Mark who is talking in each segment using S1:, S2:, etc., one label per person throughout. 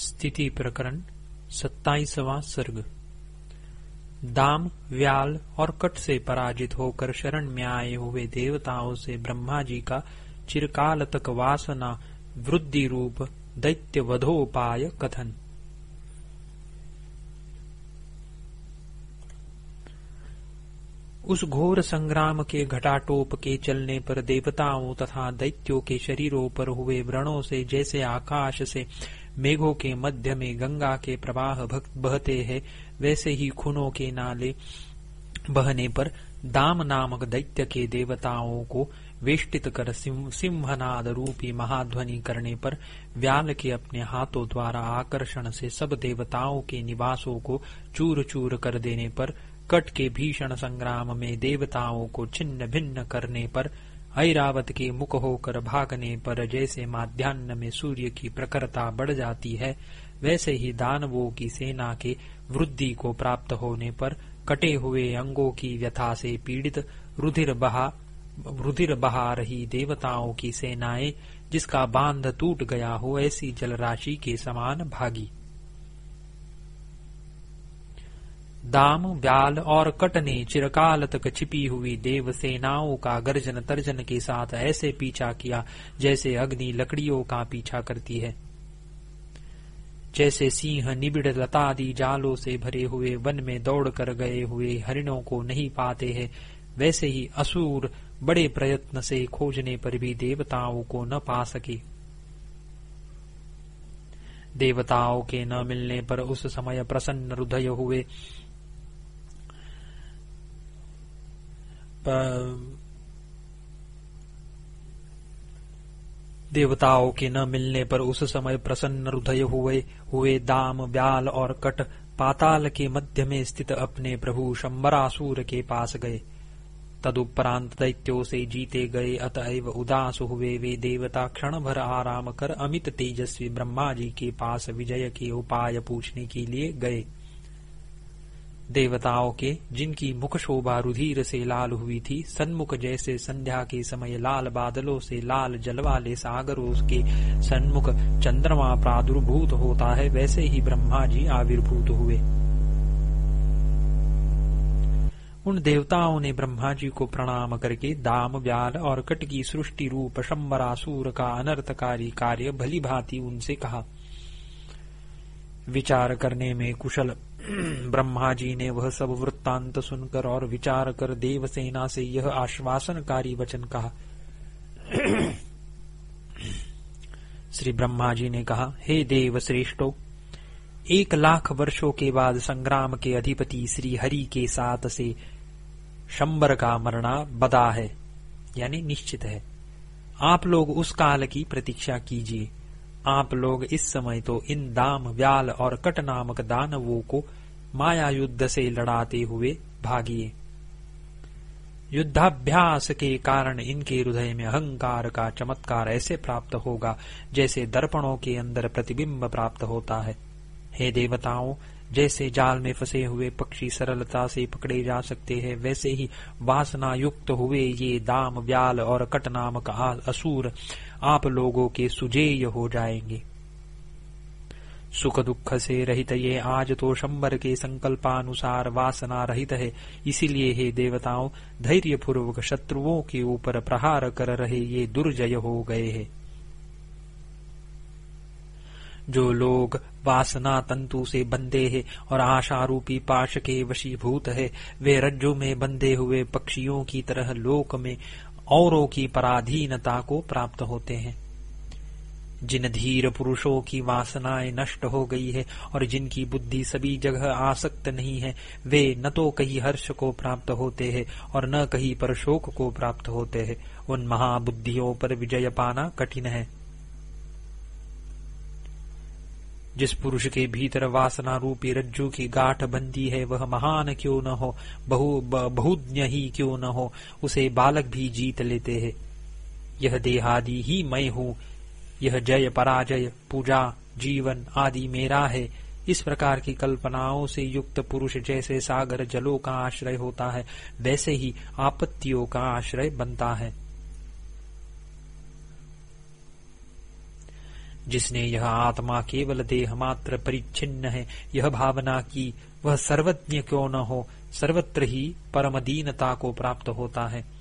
S1: स्थिति प्रकरण सत्ताईसवां सर्ग। दाम, व्याल और कट से पराजित होकर शरण में आए हुए देवताओं से ब्रह्मा जी का चिरकाल तक वासना, वृद्धि रूप दैत्य वधोपाय कथन। उस घोर संग्राम के घटाटोप के चलने पर देवताओं तथा दैत्यों के शरीरों पर हुए व्रणों से, जैसे आकाश से मेघों के मध्य में गंगा के प्रवाह बहते हैं, वैसे ही खुनों के नाले बहने पर दाम नामक दैत्य के देवताओं को वेष्टित कर सिंहनाद रूपी महाध्वनि करने पर व्याल के अपने हाथों द्वारा आकर्षण से सब देवताओं के निवासों को चूर चूर कर देने पर, कट के भीषण संग्राम में देवताओं को छिन्न भिन्न करने पर ऐरावत के मुख होकर भागने पर जैसे माध्यान्ह में सूर्य की प्रखरता बढ़ जाती है, वैसे ही दानवों की सेना के वृद्धि को प्राप्त होने पर कटे हुए अंगों की व्यथा से पीड़ित रुधिर बहा रुधिर बहा रही देवताओं की सेनाएँ जिसका बाँध टूट गया हो, ऐसी जलराशि के समान भागी। दाम व्याल और कट ने चिरकाल तक छिपी हुई देव सेनाओं का गर्जन तर्जन के साथ ऐसे पीछा किया जैसे अग्नि लकड़ियों का पीछा करती है। जैसे सिंह निबिड़ लतादि जालों से भरे हुए वन में दौड़ कर गए हुए हरिणों को नहीं पाते हैं, वैसे ही असुर बड़े प्रयत्न से खोजने पर भी देवताओं को न पा सके। देवताओं के न मिलने पर उस समय प्रसन्न हृदय हुए। देवताओं के न मिलने पर उस समय प्रसन्न हृदय हुए हुए दाम, व्याल और कट पाताल के मध्य में स्थित अपने प्रभु शंबरासुर के पास गए। तदुपरांत दैत्यों से जीते गए, अतएव उदास हुए वे देवता क्षण भर आराम कर अमित तेजस्वी ब्रह्मा जी के पास विजय के उपाय पूछने के लिए गए। देवताओं के, जिनकी मुख शोभा रुधिर से लाल हुई थी, सन्मुख जैसे संध्या के समय लाल बादलों से लाल जल वाले सागरों के सन्मुख चंद्रमा प्रादुर्भूत होता है, वैसे ही ब्रह्मा जी आविर्भूत हुए। उन देवताओं ने ब्रह्मा जी को प्रणाम करके दाम व्याल और कट की सृष्टि रूप शंबरासुर का अनर्थकारी कार्य भली भांति उनसे कहा। विचार करने में कुशल ब्रह्मा जी ने वह सब वृत्तांत सुनकर और विचार कर देवसेना से यह आश्वासनकारी वचन कहा। श्री ब्रह्मा जी ने कहा, हे देव श्रेष्ठो, एक लाख वर्षों के बाद संग्राम के अधिपति श्री हरि के साथ से शंबर का मरना बदा है, यानी निश्चित है। आप लोग उस काल की प्रतीक्षा कीजिए। आप लोग इस समय तो इन दाम, व्याल और कट नामक दानवों को माया युद्ध से लड़ाते हुए भागिए। युद्धाभ्यास के कारण इनके हृदय में अहंकार का चमत्कार ऐसे प्राप्त होगा जैसे दर्पणों के अंदर प्रतिबिंब प्राप्त होता है। हे देवताओं जैसे जाल में फंसे हुए पक्षी सरलता से पकड़े जा सकते हैं, वैसे ही वासना युक्त हुए ये दाम व्याल और कट नामक असुर आप लोगों के सुजेय हो जाएँगे। सुख दुख से रहित ये आज तो शंबर के संकल्पानुसार वासना रहित है। इसीलिए हे देवताओं धैर्य पूर्वक शत्रुओं के ऊपर प्रहार कर रहे ये दुर्जय हो गए हैं। जो लोग वासना तंतु से बंधे हैं और आशा रूपी पाश के वशीभूत है, वे रज्जु में बंधे हुए पक्षियों की तरह लोक में औरों की पराधीनता को प्राप्त होते हैं। जिन धीर पुरुषों की वासनाएँ नष्ट हो गई है और जिनकी बुद्धि सभी जगह आसक्त नहीं है, वे न तो कहीं हर्ष को प्राप्त होते हैं और न कहीं पर शोक को प्राप्त होते हैं। उन महाबुद्धियों पर विजय पाना कठिन है। जिस पुरुष के भीतर वासना रूपी रज्जु की गाठ बंदी है, वह महान क्यों न हो? बहु बहुज्ञ ही क्यों न हो? उसे बालक भी जीत लेते हैं। यह देहादि ही मैं हूँ। यह जय पराजय, पूजा, जीवन आदि मेरा है। इस प्रकार की कल्पनाओं से युक्त पुरुष जैसे सागर जलों का आश्रय होता है, वैसे ही आपत्तियों का आश्रय बनता है। जिसने यह आत्मा केवल देह मात्र परिच्छिन्न है, यह भावना की वह सर्वज्ञ क्यों न हो, सर्वत्र ही परम दीनता को प्राप्त होता है।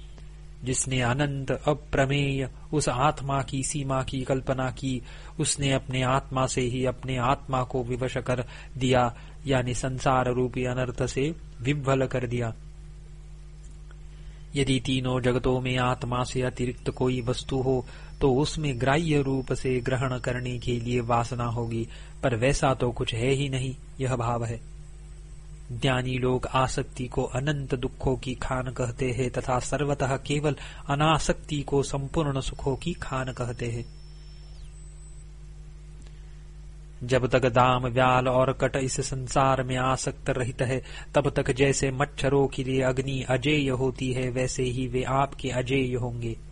S1: जिसने अनंत अप्रमेय उस आत्मा की सीमा की कल्पना की, उसने अपने आत्मा से ही अपने आत्मा को विवश कर दिया, यानी संसार रूपी अनर्थ से विभल कर दिया। यदि तीनों जगतों में आत्मा से अतिरिक्त कोई वस्तु हो तो उसमें ग्राह्य रूप से ग्रहण करने के लिए वासना होगी, पर वैसा तो कुछ है ही नहीं, यह भाव है। ज्ञानी लोग आसक्ति को अनंत दुखों की खान कहते हैं, तथा सर्वतः केवल अनासक्ति को संपूर्ण सुखों की खान कहते हैं। जब तक दाम, व्याल और कट इस संसार में आसक्त रहित है, तब तक जैसे मच्छरों के लिए अग्नि अजेय होती है, वैसे ही वे आपके अजेय होंगे।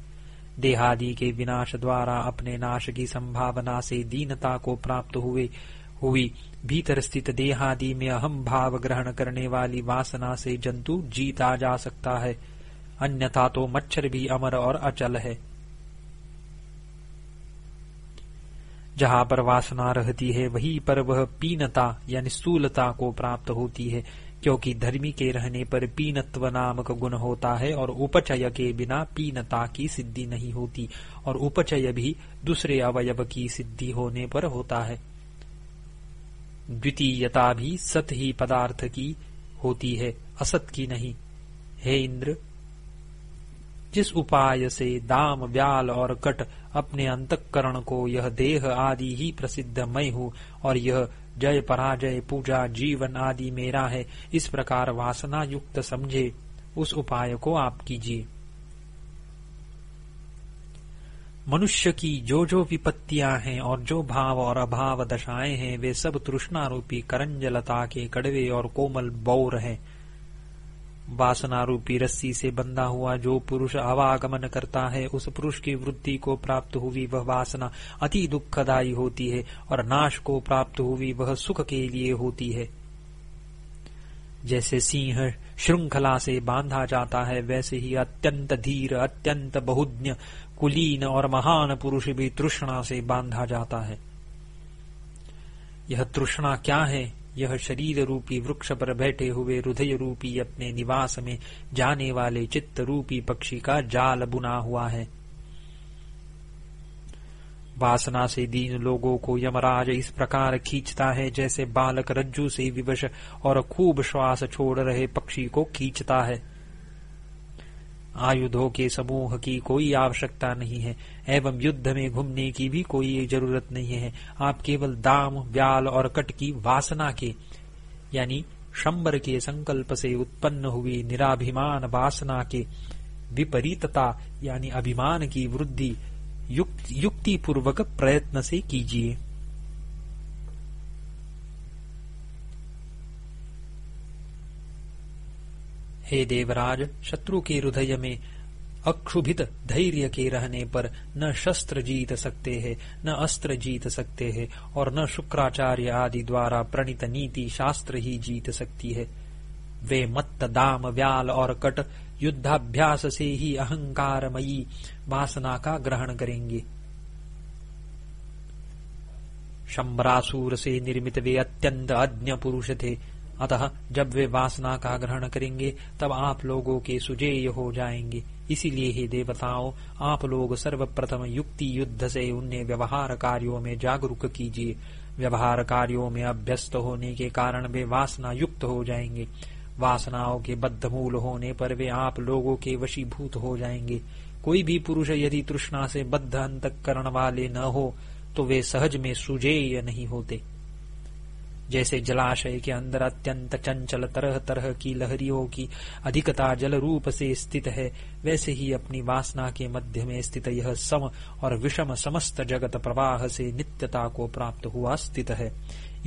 S1: देहादि के विनाश द्वारा अपने नाश की संभावना से दीनता को प्राप्त हुए, हुई। भीतर स्थित देहादि में अहम भाव ग्रहण करने वाली वासना से जंतु जीता जा सकता है। अन्यथा तो मच्छर भी अमर और अचल है। जहाँ पर वासना रहती है, वहीं पर वह पीनता यानी स्थूलता को प्राप्त होती है। क्योंकि धर्मी के रहने पर पीनत्व नामक गुण होता है और उपचय के बिना पीनता की सिद्धि नहीं होती, और उपचय भी दूसरे अवयव की सिद्धि होने पर होता है। द्वितीयता भी सत ही पदार्थ की होती है, असत की नहीं। हे इंद्र, जिस उपाय से दाम, व्याल और कट अपने अंतकरण को यह देह आदि ही प्रसिद्ध मैं हूँ, और यह जय पराजय, पूजा, जीवन आदि मेरा है। इस प्रकार वासना युक्त समझे। उस उपाय को आप कीजिए। मनुष्य की जो जो विपत्तियाँ हैं और जो भाव और अभाव दशाएँ हैं, वे सब तृष्णारूपी करंजलता के कड़वे और कोमल बौर हैं। वासना रूपी रस्सी से बंधा हुआ जो पुरुष आवागमन करता है, उस पुरुष की वृद्धि को प्राप्त हुई वह वासना अति दुखदायी होती है और नाश को प्राप्त हुई वह सुख के लिए होती है। जैसे सिंह श्रृंखला से बांधा जाता है, वैसे ही अत्यंत धीर, अत्यंत बहुज्ञ, कुलीन और महान पुरुष भी तृष्णा से बांधा जाता है। यह तृष्णा क्या है? यह शरीर रूपी वृक्ष पर बैठे हुए हृदय रूपी अपने निवास में जाने वाले चित्त रूपी पक्षी का जाल बुना हुआ है। वासना से दीन लोगों को यमराज इस प्रकार खींचता है जैसे बालक रज्जू से विवश और खूब श्वास छोड़ रहे पक्षी को खींचता है। आयुधों के समूह की कोई आवश्यकता नहीं है एवं युद्ध में घूमने की भी कोई ज़रूरत नहीं है। आप केवल दाम व्याल और कट की वासना के यानी शंबर के संकल्प से उत्पन्न हुई निराभिमान वासना के विपरीतता यानी अभिमान की वृद्धि युक्त, पूर्वक प्रयत्न से कीजिए। हे देवराज, शत्रु के हृदय में अक्षुभित धैर्य के रहने पर न शस्त्र जीत सकते हैं, न अस्त्र जीत सकते हैं, और न शुक्राचार्य आदि द्वारा प्रणीत नीति शास्त्र ही जीत सकती है। वे मत्त, दाम, व्याल और कट युद्धाभ्यास से ही अहंकारमयी वासना का ग्रहण करेंगे। शंबरासुर से निर्मित वे अत्यंत अज्ञ पुरुष थे। अतः जब वे वासना का ग्रहण करेंगे, तब आप लोगों के सुजेय हो जाएँगे। इसीलिए ही देवताओं, आप लोग सर्वप्रथम युक्ति युद्ध से उन्हें व्यवहार कार्यों में जागरूक कीजिए। व्यवहार कार्यों में अभ्यस्त होने के कारण वे वासना युक्त हो जाएँगे। वासनाओं के बद्ध मूल होने पर वे आप लोगों के वशीभूत हो जाएँगे। कोई भी पुरुष यदि तृष्णा से बद्ध अंतकरण वाले न हो तो वे सहज में सुजेय नहीं होते। जैसे जलाशय के अंदर अत्यंत चंचल तरह तरह की लहरियों की अधिकता जल रूप से स्थित है, वैसे ही अपनी वासना के मध्य में स्थित यह सम और विषम समस्त जगत प्रवाह से नित्यता को प्राप्त हुआ स्थित है।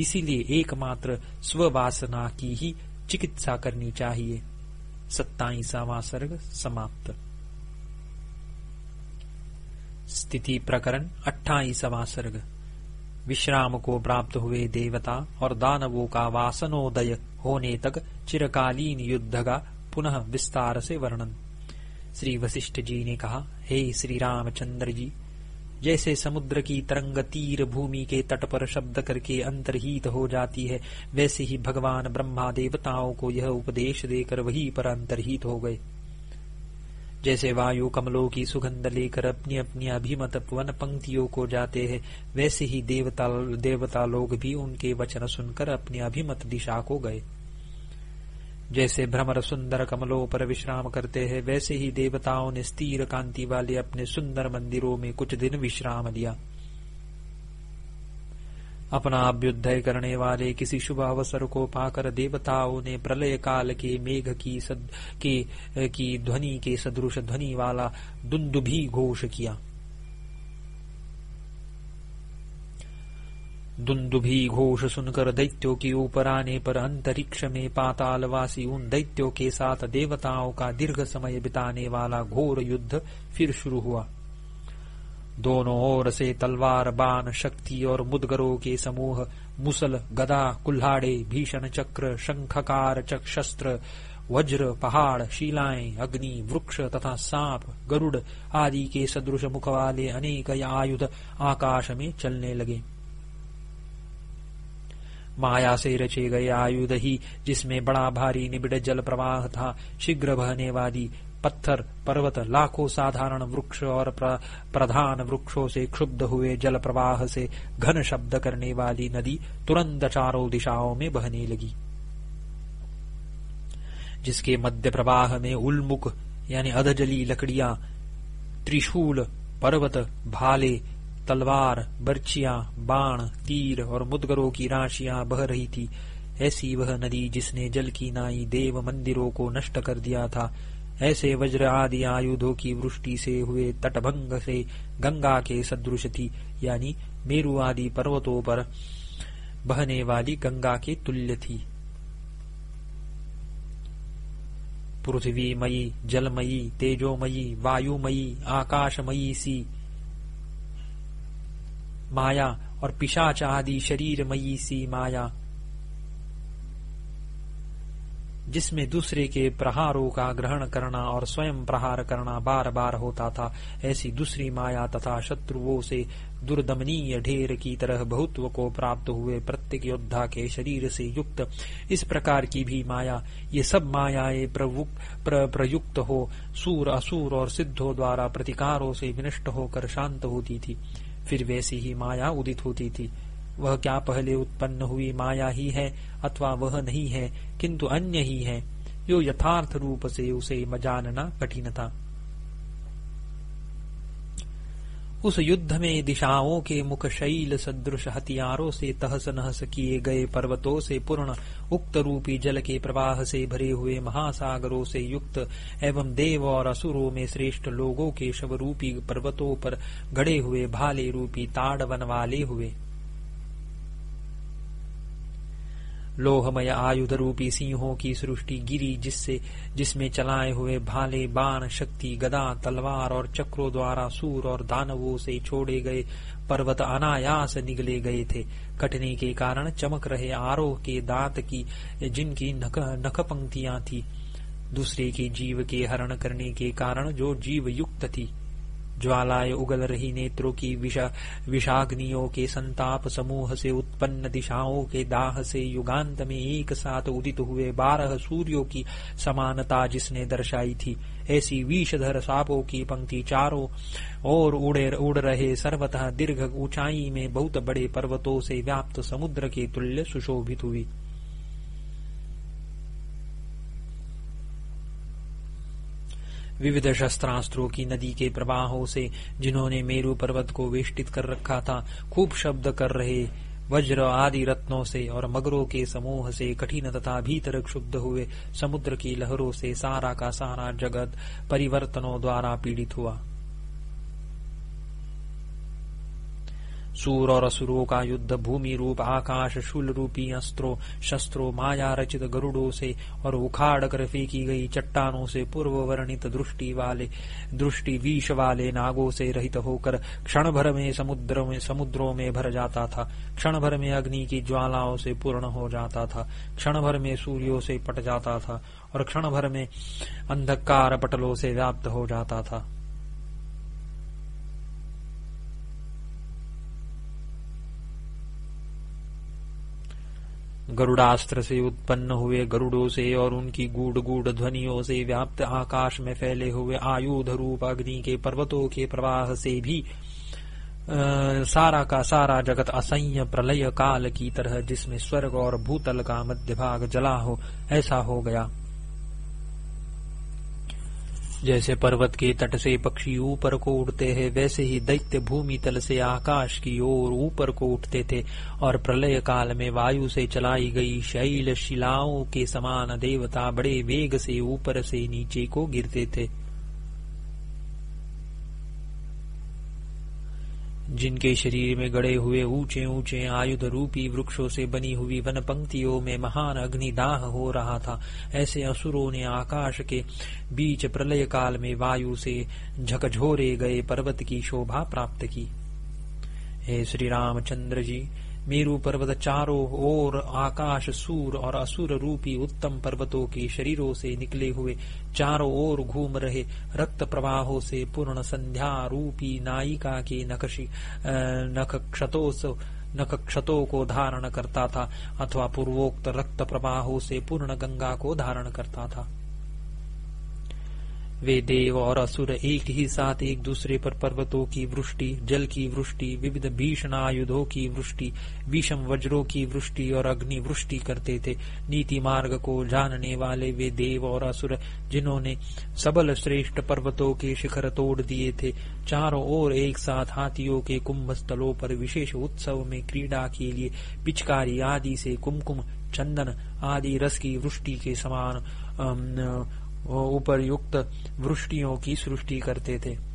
S1: इसीलिए एकमात्र स्ववासना की ही चिकित्सा करनी चाहिए। सत्ताईसावा सर्ग समाप्त। स्थिति प्रकरण अट्ठाईसवा सर्ग। विश्राम को प्राप्त हुए देवता और दानवों का वासनोदय होने तक चिरकालीन युद्ध का पुनः विस्तार से वर्णन। श्री वशिष्ठ जी ने कहा, हे श्री रामचंद्र जी, जैसे समुद्र की तरंग तीर भूमि के तट पर शब्द करके अंतर्हित हो जाती है, वैसे ही भगवान ब्रह्मा देवताओं को यह उपदेश देकर वही पर अंतर्हित हो गए। जैसे वायु, कमलों की सुगंध लेकर अपनी अपनी अभिमत वन पंक्तियों को जाते हैं, वैसे ही देवता देवता लोग भी उनके वचन सुनकर अपनी अभिमत दिशा को गए। जैसे भ्रमर सुंदर कमलों पर विश्राम करते हैं, वैसे ही देवताओं ने स्थिर कांति वाले अपने सुंदर मंदिरों में कुछ दिन विश्राम लिया। अपना अभ्युदय करने वाले किसी शुभ अवसर को पाकर देवताओं ने प्रलय काल के मेघ की सद, के की ध्वनि के सदृश ध्वनि वाला दुंदुभी घोष किया। दुंदुभी घोष सुनकर दैत्यों के ऊपर आने पर अंतरिक्ष में पातालवासी उन दैत्यों के साथ देवताओं का दीर्घ समय बिताने वाला घोर युद्ध फिर शुरू हुआ। दोनों ओर से तलवार, बाण, शक्ति और मुदगरों के समूह, मुसल, गदा, कुल्हाड़े, भीषण चक्र, शंखकार चक शस्त्र वज्र, पहाड़, शिलाएँ, अग्नि, वृक्ष तथा सांप, गरुड़ आदि के सदृश मुख वाले अनेक आयुध आकाश में चलने लगे। माया से रचे गए आयुध ही जिसमें बड़ा भारी निबिड़ जल प्रवाह था, शीघ्र बहने वाली पत्थर पर्वत लाखों साधारण वृक्ष और प्र, प्रधान वृक्षों से क्षुब्ध हुए जल प्रवाह से घन शब्द करने वाली नदी तुरंत चारों दिशाओं में बहने लगी। जिसके मध्य प्रवाह में उल्मुख यानी अधजली लकड़ियाँ त्रिशूल पर्वत भाले तलवार बर्चिया बाण तीर और मुदगरों की राशियाँ बह रही थी। ऐसी वह नदी जिसने जल की नाई देव मंदिरों को नष्ट कर दिया था ऐसे वज्र आदि आयुधों की वृष्टि से हुए तटभंग से गंगा के सदृश थी, यानी मेरु आदि पर्वतों पर बहने वाली गंगा के तुल्य थी। पृथ्वीमयी, जलमयी, तेजोमयी, वायुमयी, आकाशमयी सी माया और पिशाच आदि शरीरमयी सी माया जिसमें दूसरे के प्रहारों का ग्रहण करना और स्वयं प्रहार करना बार बार होता था ऐसी दूसरी माया तथा शत्रुओं से दुर्दमनीय ढेर की तरह बहुत्व को प्राप्त हुए प्रत्येक योद्धा के शरीर से युक्त इस प्रकार की भी माया ये सब मायाएँ प्र, प्रयुक्त हो सूर असुर और सिद्धों द्वारा प्रतिकारों से विनष्ट होकर शांत होती थी। फिर वैसी ही माया उदित होती थी। वह क्या पहले उत्पन्न हुई माया ही है अथवा वह नहीं है, किंतु अन्य ही है जो यथार्थ रूप से उसे जानना कठिन था। उस युद्ध में दिशाओं के मुख शैल सदृश हथियारों से तहस नहस किए गए पर्वतों से पूर्ण उक्त रूपी जल के प्रवाह से भरे हुए महासागरों से युक्त एवं देव और असुरों में श्रेष्ठ लोगों के शव रूपी पर्वतों पर गड़े हुए भाले रूपी ताड़ वन वाले हुए। लोहमय आयुध रूपी सिंहों की सृष्टि गिरी, जिससे, जिसमें चलाए हुए भाले, बाण, शक्ति, गदा, तलवार और चक्रों द्वारा सूर और दानवों से छोड़े गए पर्वत अनायास निगले गए थे। कटने के कारण चमक रहे आरोह के दांत की, जिनकी नख नख पंक्तियाँ थी। दूसरे के जीव के हरण करने के कारण जो जीव युक्त थी ज्वालाएँ उगल रही नेत्रों की विषा, विषाग्नियों के संताप समूह से उत्पन्न दिशाओं के दाह से युगांत में एक साथ उदित हुए बारह सूर्यों की समानता जिसने दर्शाई थी। ऐसी विषधर सापों की पंक्ति चारों और उड़े, उड़ रहे सर्वतः दीर्घ ऊंचाई में बहुत बड़े पर्वतों से व्याप्त समुद्र के तुल्य सुशोभित हुई। विविध शस्त्रास्त्रों की नदी के प्रवाहों से, जिन्होंने मेरु पर्वत को वेष्टित कर रखा था, खूब शब्द कर रहे वज्र आदि रत्नों से और मगरों के समूह से कठिन तथा भीतर क्षुब्ध हुए समुद्र की लहरों से सारा का सारा जगत परिवर्तनों द्वारा पीड़ित हुआ। सूर और असुरों का युद्ध भूमि रूप आकाश शूल रूपी अस्त्रों शस्त्रों माया रचित गरुड़ों से और उखाड़ कर फेंकी गई चट्टानों से पूर्व वर्णित दृष्टि वाले दृष्टि विष वाले नागों से रहित होकर क्षण भर में समुद्र में, समुद्रों में भर जाता था। क्षण भर में अग्नि की ज्वालाओं से पूर्ण हो जाता था। क्षण भर में सूर्यों से पट जाता था और क्षण भर में अंधकार पटलों से व्याप्त हो जाता था। गरुड़ास्त्र से उत्पन्न हुए गरुड़ों से और उनकी गूढ़ गुड ध्वनियों से व्याप्त आकाश में फैले हुए आयुध रूप अग्नि के पर्वतों के प्रवाह से भी आ, सारा का सारा जगत असह्य प्रलय काल की तरह जिसमें स्वर्ग और भूतल का मध्य भाग जला हो ऐसा हो गया। जैसे पर्वत के तट से पक्षी ऊपर को उड़ते हैं, वैसे ही दैत्य भूमि तल से आकाश की ओर ऊपर को उठते थे, और प्रलय काल में वायु से चलाई गई शैल शिलाओं के समान देवता बड़े वेग से ऊपर से नीचे को गिरते थे। जिनके शरीर में गड़े हुए ऊँचे ऊँचे आयुध रूपी वृक्षों से बनी हुई वन पंक्तियों में महान अग्निदाह हो रहा था। ऐसे असुरों ने आकाश के बीच प्रलय काल में वायु से झकझोरे गए पर्वत की शोभा प्राप्त की। हे श्री रामचंद्र जी मेरु पर्वत चारों ओर, आकाश सूर और असुर रूपी उत्तम पर्वतों के शरीरों से निकले हुए चारों ओर घूम रहे रक्त प्रवाहों से पूर्ण संध्या रूपी नायिका के नकशी नक्षतों नक्षतों को धारण करता था, अथवा पूर्वोक्त रक्त प्रवाहों से पूर्ण गंगा को धारण करता था। वे देव और असुर एक ही साथ एक दूसरे पर पर्वतों की वृष्टि, जल की वृष्टि, विविध भीषण आयुधों की वृष्टि विषम वज्रों की वृष्टि और अग्नि वृष्टि करते थे। नीति मार्ग को जानने वाले वे देव और असुर, जिन्होंने सबल श्रेष्ठ पर्वतों के शिखर तोड़ दिए थे। चारों ओर एक साथ हाथियों के कुंभ स्थलों पर विशेष उत्सव में क्रीड़ा के लिए पिचकारी आदि से कुमकुम, चंदन आदि रस की वृष्टि के समान ऊपर युक्त वृष्टियों की सृष्टि करते थे।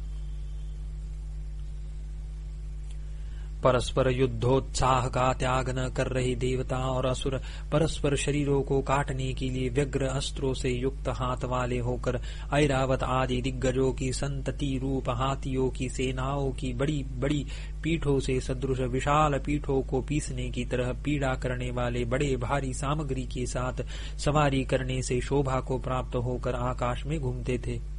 S1: परस्पर युद्धोत्साह का त्याग न कर रहे देवता और असुर परस्पर शरीरों को काटने के लिए व्यग्र अस्त्रों से युक्त हाथ वाले होकर ऐरावत आदि दिग्गजों की संतति रूप हाथियों की सेनाओं की बड़ी बड़ी पीठों से सदृश विशाल पीठों को पीसने की तरह पीड़ा करने वाले बड़े भारी सामग्री के साथ सवारी करने से शोभा को प्राप्त होकर आकाश में घूमते थे।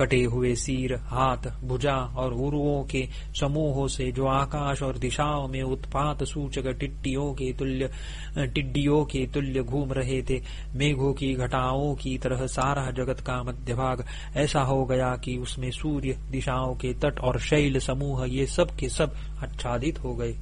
S1: कटे हुए सिर, हाथ, भुजा और उरुओं के समूहों से जो आकाश और दिशाओं में उत्पात सूचक टिड्डियों के तुल्य, टिड्डियों के तुल्य घूम रहे थे, मेघों की घटाओं की तरह सारा जगत का मध्य भाग ऐसा हो गया कि उसमें सूर्य, दिशाओं के तट और शैल समूह ये सब के सब आच्छादित हो गए।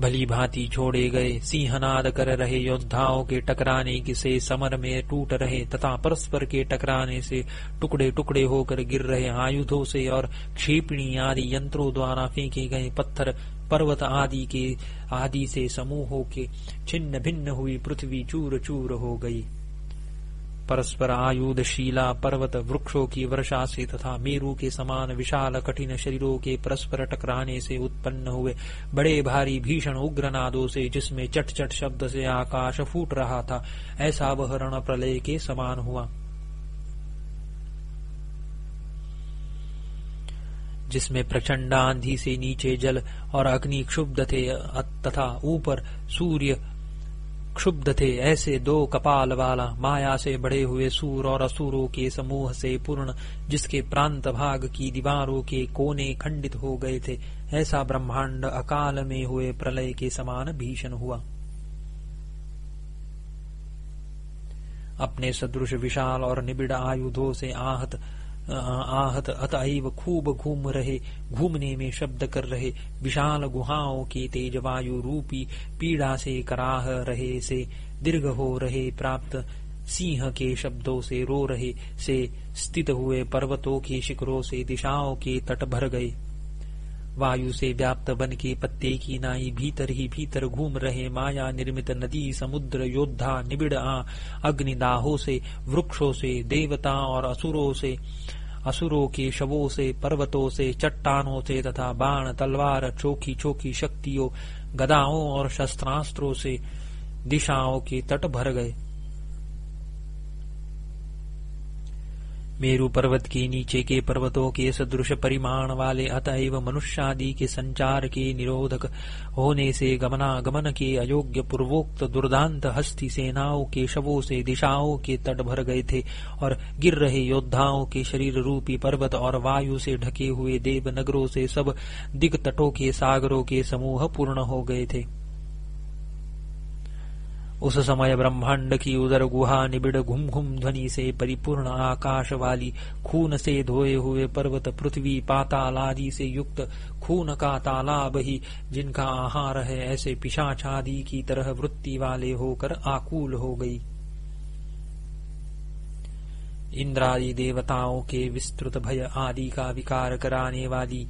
S1: भली भांति छोड़े गए। सिंहनाद कर रहे योद्धाओं के टकराने की से समर में टूट रहे तथा परस्पर के टकराने से टुकड़े टुकड़े होकर गिर रहे आयुधों से और क्षेपणी आदि यंत्रों द्वारा फेंके गए पत्थर, पर्वत आदि के, आदि से समूहों के छिन्न भिन्न हुई पृथ्वी चूर चूर हो गई। परस्पर आयुध शीला पर्वत वृक्षों की वर्षा से तथा मेरु के समान विशाल कठिन शरीरों के परस्पर टकराने से उत्पन्न हुए बड़े भारी भीषण उग्र नादों से जिसमें चट चट शब्द से आकाश फूट रहा था, ऐसा वह रण प्रलय के समान हुआ। जिसमें प्रचंड आंधी से नीचे जल और अग्नि क्षुब्ध थे तथा ऊपर सूर्य क्षुब्ध थे। ऐसे दो कपाल वाला, माया से बड़े हुए सूर और असुरों के समूह से पूर्ण, जिसके प्रांत भाग की दीवारों के कोने खंडित हो गए थे, ऐसा ब्रह्मांड अकाल में हुए प्रलय के समान भीषण हुआ। अपने सदृश विशाल और निबिड़ आयुधों से आहत आहत अतएव खूब घूम रहे, घूमने में शब्द कर रहे। विशाल गुहाओं की तेज वायु रूपी पीड़ा से कराह रहे से, दीर्घ हो रहे प्राप्त सिंह के शब्दों से रो रहे से, स्थित हुए पर्वतों के शिखरों से दिशाओं के तट भर गए। वायु से व्याप्त बन के पत्ते की नाई भीतर ही भीतर घूम रहे माया निर्मित नदी, समुद्र, योद्धा, निबिड़ आ अग्निदाहों से, वृक्षों से देवता और असुरों से असुरों के शवों से, पर्वतों से, चट्टानों से तथा बाण, तलवार, चोखी चोखी शक्तियों, गदाओं और शस्त्रास्त्रों से दिशाओं के तट भर गए। मेरु पर्वत के नीचे के पर्वतों के सदृश परिमाण वाले अतएव मनुष्यादि के संचार के निरोधक होने से गमनागमन के अयोग्य पूर्वोक्त दुर्दांत हस्ती सेनाओं के शवों से दिशाओं के तट भर गए थे और गिर रहे योद्धाओं के शरीर रूपी पर्वत और वायु से ढके हुए देव नगरों से सब दिग तटों के सागरों के समूह पूर्ण हो गए थे। उस समय ब्रह्मांड की उदर गुहा निबिड़ घुम घुम ध्वनि से परिपूर्ण आकाश वाली खून से धोए हुए पर्वत पृथ्वी पाताल आदि से युक्त खून का तालाब ही, जिनका आहार है ऐसे पिशाचादि की तरह वृत्ति वाले होकर आकुल हो गई। इंद्रादि देवताओं के विस्तृत भय आदि का विकार कराने वाली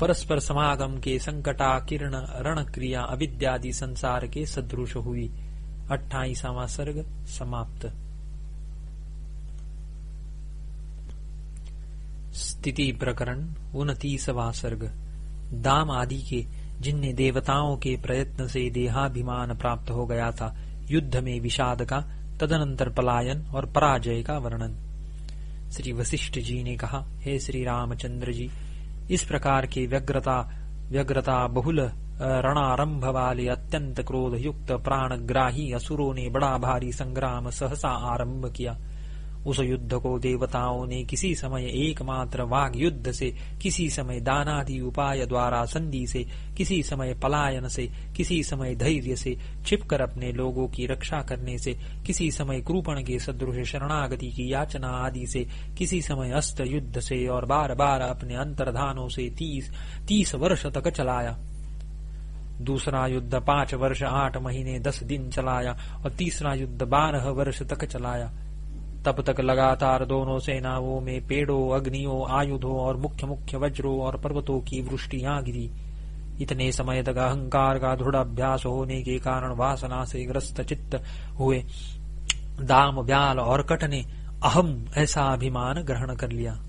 S1: परस्पर समागम के संकटा, किरण रण क्रिया अविद्यादि संसार के सदृश हुई। अट्ठाईसवा सर्ग समाप्त। स्थिति प्रकरण, उनतीसवा सर्ग। दाम आदि के, जिनने देवताओं के प्रयत्न से देहाभिमान प्राप्त हो गया था, युद्ध में विषाद का, तदनंतर पलायन और पराजय का वर्णन। श्री वशिष्ठ जी ने कहा, हे श्री रामचंद्र जी इस प्रकार की व्यग्रता व्यग्रता बहुल रणारंभ वाले अत्यंत क्रोध युक्त प्राणग्राही असुरों ने बड़ा भारी संग्राम सहसा आरंभ किया। उस युद्ध को देवताओं ने किसी समय एकमात्र वाघ युद्ध से, किसी समय दानादि उपाय द्वारा संधि से, किसी समय पलायन से, किसी समय धैर्य से, छिपकर अपने लोगों की रक्षा करने से, किसी समय कृपण के सदृश शरणागति की याचना आदि से, किसी समय अस्त्र युद्ध से और बार बार अपने अंतर्धानों से तीस तीस वर्ष तक चलाया। दूसरा युद्ध पाँच वर्ष, आठ महीने, दस दिन चलाया और तीसरा युद्ध बारह वर्ष तक चलाया। तब तक लगातार दोनों सेनाओं में पेड़ों, अग्नियों, आयुधों और मुख्य मुख्य वज्रों और पर्वतों की वृष्टियाँ गिरी इतने समय तक अहंकार का दृढ़ अभ्यास होने के कारण वासना से ग्रस्त चित्त हुए। दाम, व्याल और कट ने अहम ऐसा अभिमान ग्रहण कर लिया।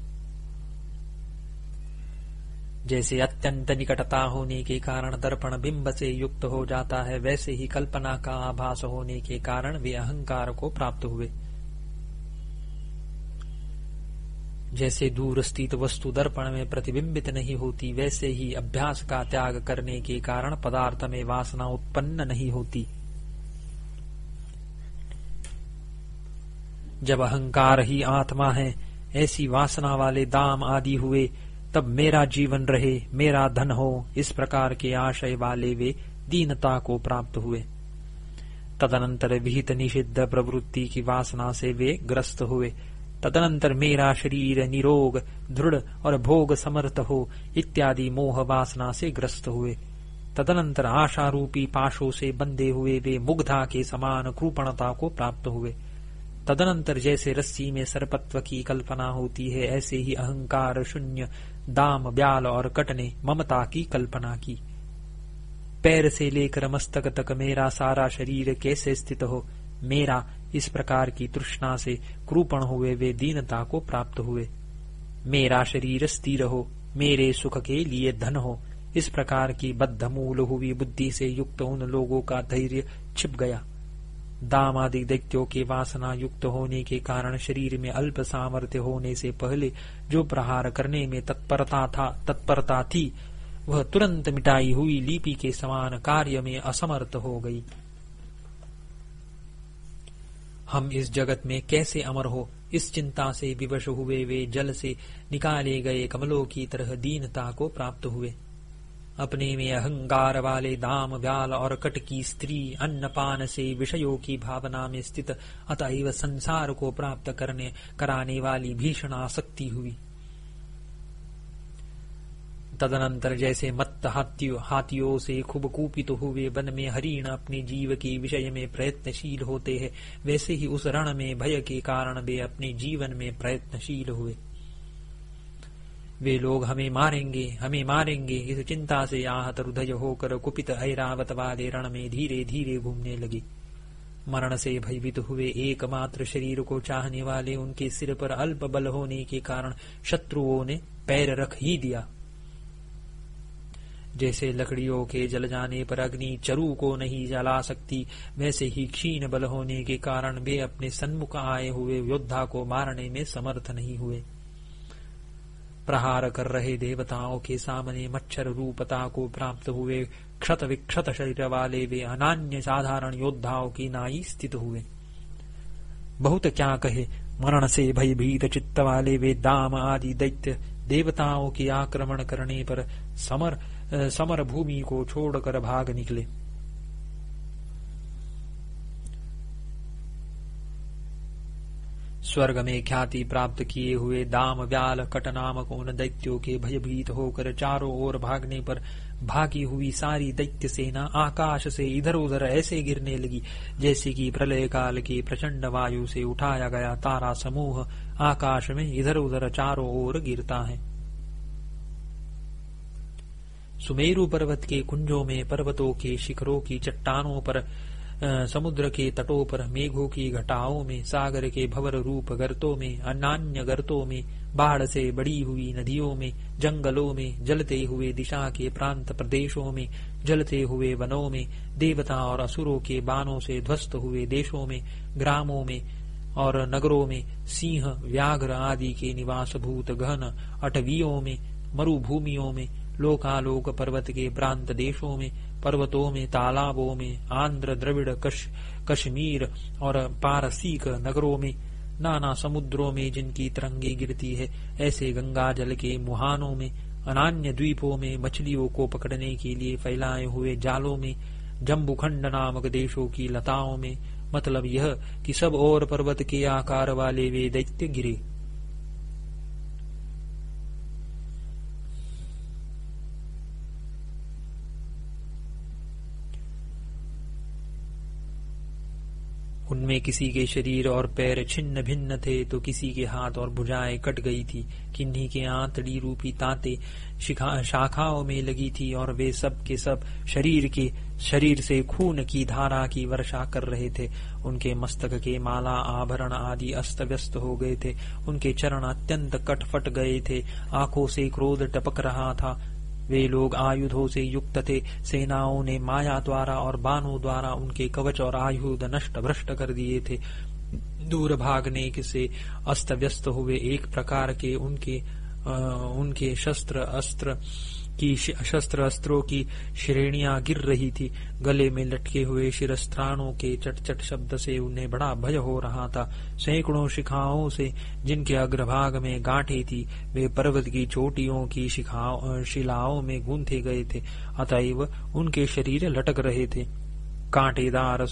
S1: जैसे अत्यंत निकटता होने के कारण दर्पण बिंब से युक्त हो जाता है, वैसे ही कल्पना का आभास होने के कारण वे अहंकार को प्राप्त हुए। जैसे दूर स्थित वस्तु दर्पण में प्रतिबिंबित नहीं होती, वैसे ही अभ्यास का त्याग करने के कारण पदार्थ में वासना उत्पन्न नहीं होती। जब अहंकार ही आत्मा है, ऐसी वासना वाले दाम आदि हुए, तब मेरा जीवन रहे, मेरा धन हो, इस प्रकार के आशय वाले वे दीनता को प्राप्त हुए। तदनंतर विहित निषिद्ध प्रवृत्ति की वासना से वे ग्रस्त हुए। तदनंतर मेरा शरीर निरोग, दृढ़ और भोग समर्थ हो, इत्यादि मोह वासना से ग्रस्त हुए। तदनंतर आशा रूपी पाशों से बंधे हुए वे मुग्धा के समान कृपणता को प्राप्त हुए। तदनंतर जैसे रस्सी में सर्पत्व की कल्पना होती है, ऐसे ही अहंकार शून्य, दाम ब्याल और कट ने ममता की कल्पना की। पैर से लेकर मस्तक तक मेरा सारा शरीर कैसे स्थित हो? मेरा इस प्रकार की तृष्णा से कृपण हुए वे दीनता को प्राप्त हुए। मेरा शरीर स्थिर हो, मेरे सुख के लिए धन हो। इस प्रकार की बद्ध मूल हुई बुद्धि से युक्त उन लोगों का धैर्य छिप गया। दाम आदि दैत्यों के वासना युक्त होने के कारण शरीर में अल्प सामर्थ्य होने से पहले जो प्रहार करने में तत्परता था, तत्परता थी, वह तुरंत मिटाई हुई लिपि के समान कार्य में असमर्थ हो गई। हम इस जगत में कैसे अमर हो? इस चिंता से विवश हुए वे जल से निकाले गए कमलों की तरह दीनता को प्राप्त हुए। अपने में अहंगार वाले दाम, व्याल और कट की स्त्री अन्नपान से विषयों की भावना में स्थित अतएव संसार को प्राप्त करने, कराने वाली भीषण आसक्ति हुई। तदनंतर जैसे मत्त हाथियों से खूब कूपित तो हुए वन में हरिण अपने जीव के विषय में प्रयत्नशील होते हैं, वैसे ही उस रण में भय के कारण वे अपने जीवन में प्रयत्नशील हुए। वे लोग हमें मारेंगे हमें मारेंगे, इस चिंता से आहत हृदय होकर कुपित ऐरावत वाले रण में धीरे धीरे घूमने लगे। मरण से भयभीत हुए एकमात्र शरीर को चाहने वाले उनके सिर पर अल्प बल होने के कारण शत्रुओं ने पैर रख ही दिया। जैसे लकड़ियों के जल जाने पर अग्नि चरु को नहीं जला सकती, वैसे ही क्षीण बल होने के कारण वे अपने सन्मुख आए हुए योद्धा को मारने में समर्थ नहीं हुए। प्रहार कर रहे देवताओं के सामने मच्छर रूपता को प्राप्त हुए क्षत विक्षत शरीर वाले वे अनान्य साधारण योद्धाओं की नाई स्थित हुए। बहुत क्या कहे, मरण से भयभीत चित्त वाले वे दाम आदि दैत्य देवताओं के आक्रमण करने पर समर समर भूमि को छोड़कर भाग निकले। स्वर्ग में ख्याति प्राप्त किए हुए दाम व्याल कट नामक उन दैत्यों के भयभीत होकर चारों ओर भागने पर भागी हुई सारी दैत्य सेना आकाश से इधर उधर ऐसे गिरने लगी, जैसे कि प्रलय काल के प्रचंड वायु से उठाया गया तारा समूह आकाश में इधर उधर चारों ओर गिरता है। सुमेरु पर्वत के कुंजों में पर्वतों के शिखरों की चट्टानों पर समुद्र के तटों पर, मेघों की घटाओं में, सागर के भवर रूप गर्तों में अन्य गर्तों में, बाढ़ से बड़ी हुई नदियों में, जंगलों में, जलते हुए दिशा के प्रांत प्रदेशों में, जलते हुए वनों में, देवता और असुरों के बानों से ध्वस्त हुए देशों में, ग्रामों में और नगरों में, सिंह, व्याघ्र आदि के निवास भूत गहन अटवियों में, मरुभूमियों में लोकालोक पर्वत के प्रांत देशों में पर्वतों में तालाबों में आंध्र द्रविड़ कश, कश्मीर और पारसीक नगरों में नाना समुद्रों में जिनकी तरंगे गिरती है ऐसे गंगा जल के मुहानों में अनान्य द्वीपों में मछलियों को पकड़ने के लिए फैलाए हुए जालों में जम्बुखंड नामक देशों की लताओं में मतलब यह कि सब और पर्वत के आकार वाले वे दैत्य गिरे। उनमें किसी के शरीर और पैर छिन्न भिन्न थे तो किसी के हाथ और भुजाएँ कट गई थी, किन्हीं के आंतड़ी रूपी तांते शाखाओं में लगी थी, और वे सब के सब शरीर के, शरीर से खून की धारा की वर्षा कर रहे थे। उनके मस्तक के माला आभरण आदि अस्त व्यस्त हो गए थे। उनके चरण अत्यंत कटफट गए थे। आँखों से क्रोध टपक रहा था। वे लोग आयुधों से युक्त थे। सेनाओं ने माया द्वारा और बानों द्वारा उनके कवच और आयुध नष्ट भ्रष्ट कर दिए थे। दूर भागने से अस्त व्यस्त हुए एक प्रकार के उनके आ, उनके शस्त्र अस्त्र की शस्त्र अस्त्रों की श्रेणियाँ गिर रही थी। गले में लटके हुए शिरस्त्राणों के चटचट चट शब्द से उन्हें बड़ा भय हो रहा था। सैकड़ों शिखाओं से जिनके अग्रभाग में गांठे थी, वे पर्वत की चोटियों की शिलाओं में गूंथे गए थे, अतएव उनके शरीर लटक रहे थे। कांटेदार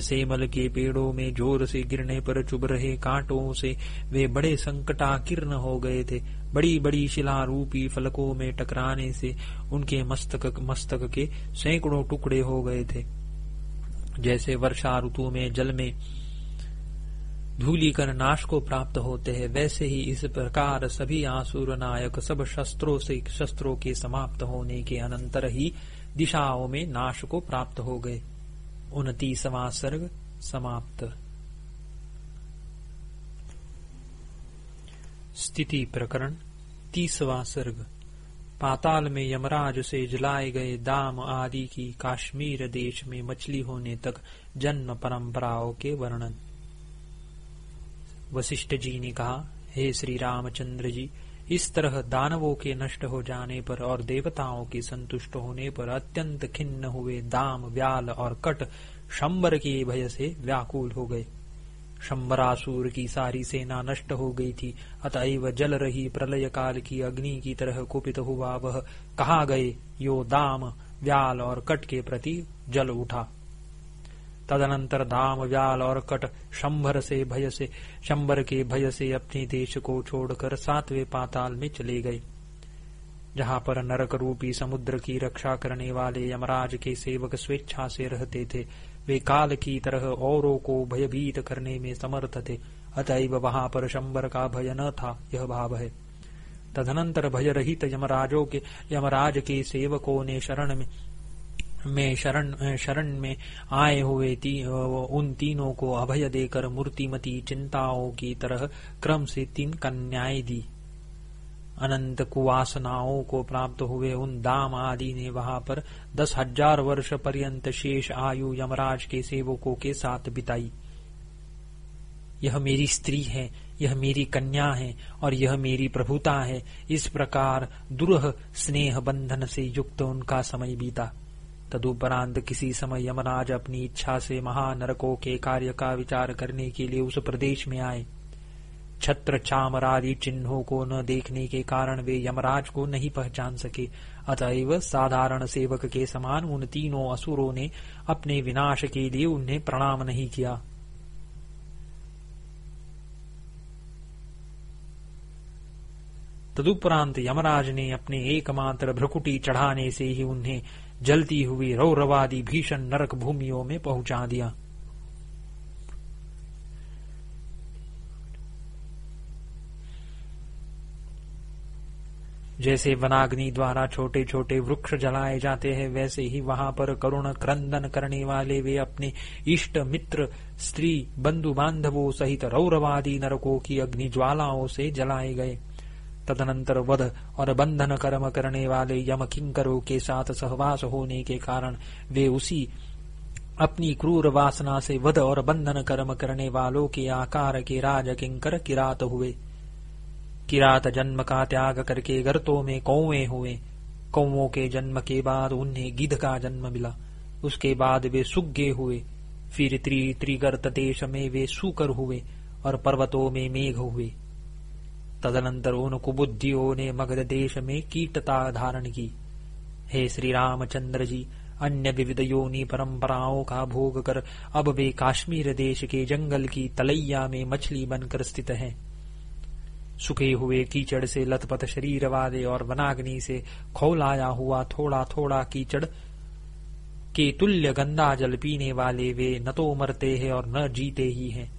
S1: सेमल के पेड़ों में ज़ोर से गिरने पर चुभ रहे कांटों से वे बड़े संकटाकीर्ण हो गए थे। बड़ी बड़ी शिला रूपी फलकों में टकराने से उनके मस्तक मस्तक के सैकड़ों टुकड़े हो गए थे। जैसे वर्षा ऋतु में जल में धूलिकन नाश को प्राप्त होते हैं, वैसे ही इस प्रकार सभी आसुर नायक सब शस्त्रों से, शस्त्रों के समाप्त होने के अनंतर ही दिशाओं में नाश को प्राप्त हो गए। उनतीसवां सर्ग समाप्त। स्थिति प्रकरण, तीसवा सर्ग। पाताल में यमराज से जलाए गए दाम आदि की काश्मीर देश में मछली होने तक जन्म परंपराओं के वर्णन। वशिष्ठ जी ने कहा, हे श्री रामचंद्र जी इस तरह दानवों के नष्ट हो जाने पर और देवताओं के संतुष्ट होने पर अत्यंत खिन्न हुए दाम, व्याल और कट शंबर के भय से व्याकुल हो गए। शंबरासुर की सारी सेना नष्ट हो गई थी। अतएव जल रही प्रलय काल की अग्नि की तरह कुपित हुआ वह कहा गए? यो दाम, व्याल और कट के प्रति जल उठा। तदनंतर दाम व्याल और कट शंभर से भय से शंबर के भय से अपने देश को छोड़कर सातवें पाताल में चले गए। जहाँ पर नरक रूपी समुद्र की रक्षा करने वाले यमराज के सेवक स्वेच्छा से रहते थे, वे काल की तरह औरों को भयभीत करने में समर्थ थे। अतएव वहाँ पर शंबर का भय न था, यह भाव है। तदनंतर भय रहित यमराजों के, यमराज के सेवकों ने शरण में में शरण शरण में आए हुए ती, उन तीनों को अभय देकर मूर्तिमती चिंताओं की तरह क्रम से तीन कन्याएँ दी। अनंत कुवासनाओं को प्राप्त हुए उन दाम आदि ने वहाँ पर दस हज़ार वर्ष पर्यंत शेष आयु यमराज के सेवकों के साथ बिताई। यह मेरी स्त्री है यह मेरी कन्या है और यह मेरी प्रभुता है। इस प्रकार दुरह स्नेह बंधन से युक्त उनका समय बीता। तदुपरांत किसी समय यमराज अपनी इच्छा से महानरकों के कार्य का विचार करने के लिए उस प्रदेश में आए। छत्र चामर आदि चिन्हों को न देखने के कारण वे यमराज को नहीं पहचान सके। अतएव साधारण सेवक के समान उन तीनों असुरों ने अपने विनाश के लिए उन्हें प्रणाम नहीं किया। तदुपरांत यमराज ने अपने एकमात्र भ्रकुटी चढ़ाने से ही उन्हें जलती हुई रौरवादी भीषण नरक भूमियों में पहुँचा दिया। जैसे वनाग्नि द्वारा छोटे छोटे वृक्ष जलाए जाते हैं, वैसे ही वहाँ पर करुण क्रंदन करने वाले वे अपने इष्ट मित्र, स्त्री बंधु बांधवों सहित रौरवादी नरकों की अग्नि ज्वालाओं से जलाए गए। तदनंतर वध और बंधन कर्म करने वाले यम किंकरों के साथ सहवास होने के कारण वे उसी अपनी क्रूर वासना से वध और बंधन कर्म करने वालों के आकार के राज किंकर किरात हुए। किरात जन्म का त्याग करके गर्तों में कौवे हुए। कौवों के जन्म के बाद उन्हें गिद्ध का जन्म मिला। उसके बाद वे सुग्गे हुए। फिर त्रि त्रिगर्त देश में वे सुकर हुए और पर्वतों में मेघ हुए। तदनंतर उन कुबुद्धियों ने मगध देश में कीटता धारण की। हे श्री रामचंद्र जी, अन्य विविध योनि परंपराओं का भोग कर अब वे काश्मीर देश के जंगल की तलैया में मछली बनकर स्थित हैं। सुखे हुए कीचड़ से लथपथ शरीर वाले और वनाग्नि से खौलाया हुआ थोड़ा थोड़ा कीचड़ के तुल्य गंदा जल पीने वाले वे न तो मरते हैं और न जीते ही हैं।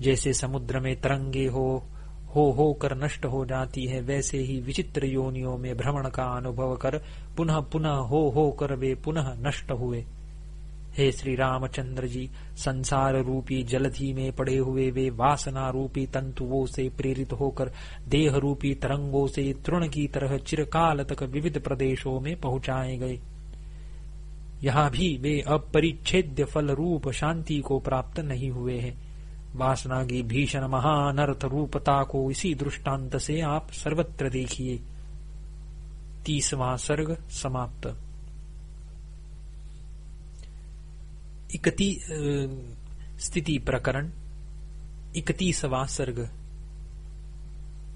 S1: जैसे समुद्र में तरंगे हो हो हो कर नष्ट हो जाती है, वैसे ही विचित्र योनियों में भ्रमण का अनुभव कर पुनः पुनः हो हो कर वे पुनः नष्ट हुए। हे श्री रामचंद्र जी संसार रूपी जलधि में पड़े हुए वे वासना रूपी तंतुओं से प्रेरित होकर, देह रूपी तरंगों से तृण की तरह चिरकाल तक विविध प्रदेशों में पहुँचाए गए। यहाँ भी वे अपरिच्छेद्य फल रूप शांति को प्राप्त नहीं हुए हैं। वासना की भीषण महानर्थ रूपता को इसी दृष्टांत से आप सर्वत्र देखिए। तीसवा सर्ग समाप्त। इकती स्थिति प्रकरण, इकतीसवा सर्ग।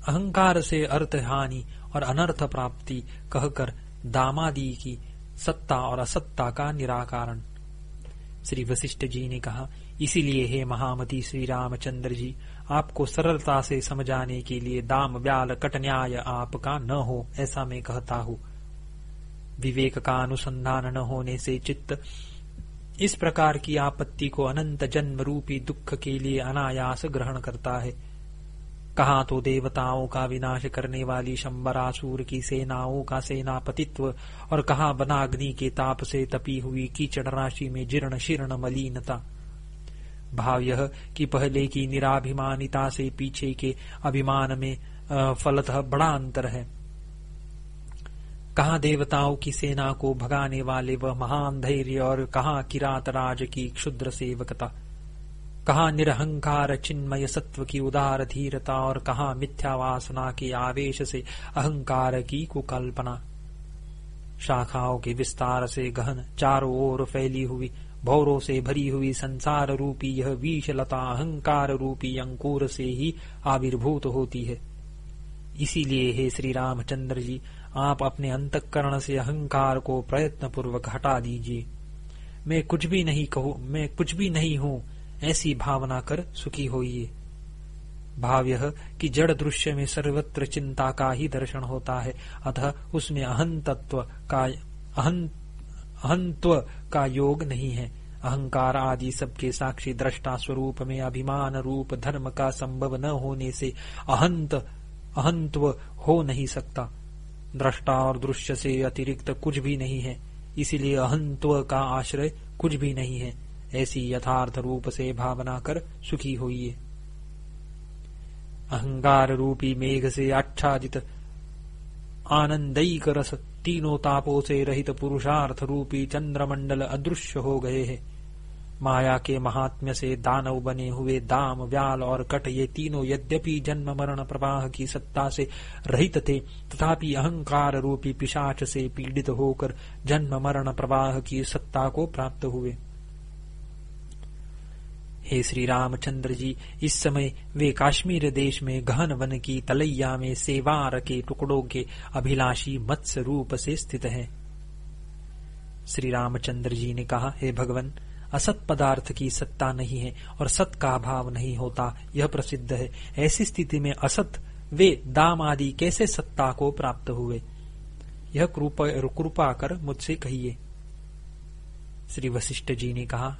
S1: अहंकार से अर्थ हानि और अनर्थ प्राप्ति कहकर दामादि की सत्ता और असत्ता का निराकरण। श्री वशिष्ठ जी ने कहा इसीलिए हे महामती श्री रामचंद्र जी, आपको सरलता से समझाने के लिए दाम व्याल कटन्याय आपका न हो, ऐसा मैं कहता हूँ। विवेक का अनुसंधान न होने से चित्त इस प्रकार की आपत्ति को अनंत जन्म रूपी दुख के लिए अनायास ग्रहण करता है। कहा तो देवताओं का विनाश करने वाली शंबरासुर की सेनाओं का सेनापतित्व और कहा बनाग्नि के ताप से तपी हुई कीचड़ राशि में जीर्ण शीर्ण मलिनता। भाव यह कि पहले की निराभिमानिता से पीछे के अभिमान में फलतः बड़ा अंतर है। कहा देवताओं की सेना को भगाने वाले वह महान धैर्य और कहा किरात राज की क्षुद्र सेवकता? कहा निरहंकार चिन्मय सत्व की उदार धीरता और कहा मिथ्या वासना के आवेश से अहंकार की कुकल्पना? शाखाओं के विस्तार से गहन चारों ओर फैली हुई भौरों से भरी हुई संसार रूपी यह विषलता अहंकार रूपी अंकुर से ही आविर्भूत होती है। इसीलिए हे श्री रामचंद्र जी, आप अपने अंतकरण से अहंकार को प्रयत्न पूर्वक हटा दीजिए। मैं कुछ भी नहीं कहूँ, मैं कुछ भी नहीं हूँ, ऐसी भावना कर सुखी होइए। भाव यह कि जड़ दृश्य में सर्वत्र चिंता का ही दर्शन होता है, अतः उसमें अहंतत्व का अहं, अहंत्व का योग नहीं है। अहंकार आदि सबके साक्षी दृष्टा स्वरूप में अभिमान रूप धर्म का संभव न होने से अहंत, अहंत्व हो नहीं सकता। दृष्टा और दृश्य से अतिरिक्त कुछ भी नहीं है। इसीलिए अहंत्व का आश्रय कुछ भी नहीं है। ऐसी यथार्थ रूप से भावना कर सुखी होइए। अहंकार रूपी मेघ से आच्छादित आनंदयी रस तीनों तापों से रहित पुरुषार्थ रूपी चंद्रमंडल अदृश्य हो गए हैं। माया के महात्म्य से दानव बने हुए दाम, व्याल और कट ये तीनों यद्यपि जन्म मरण प्रवाह की सत्ता से रहित थे, तथापि अहंकार रूपी पिशाच से पीड़ित होकर जन्म मरण प्रवाह की सत्ता को प्राप्त हुए। हे श्री रामचंद्र जी, इस समय वे काश्मीर देश में गहन वन की तलैया में सेवार के टुकड़ों के अभिलाषी मत्स्य रूप से स्थित हैं। श्री रामचंद्र जी ने कहा, हे भगवान, असत पदार्थ की सत्ता नहीं है और सत का अभाव नहीं होता, यह प्रसिद्ध है। ऐसी स्थिति में असत, वे दाम आदि कैसे सत्ता को प्राप्त हुए? यह कृपा कर मुझसे कहिए। श्री वशिष्ठ जी ने कहा,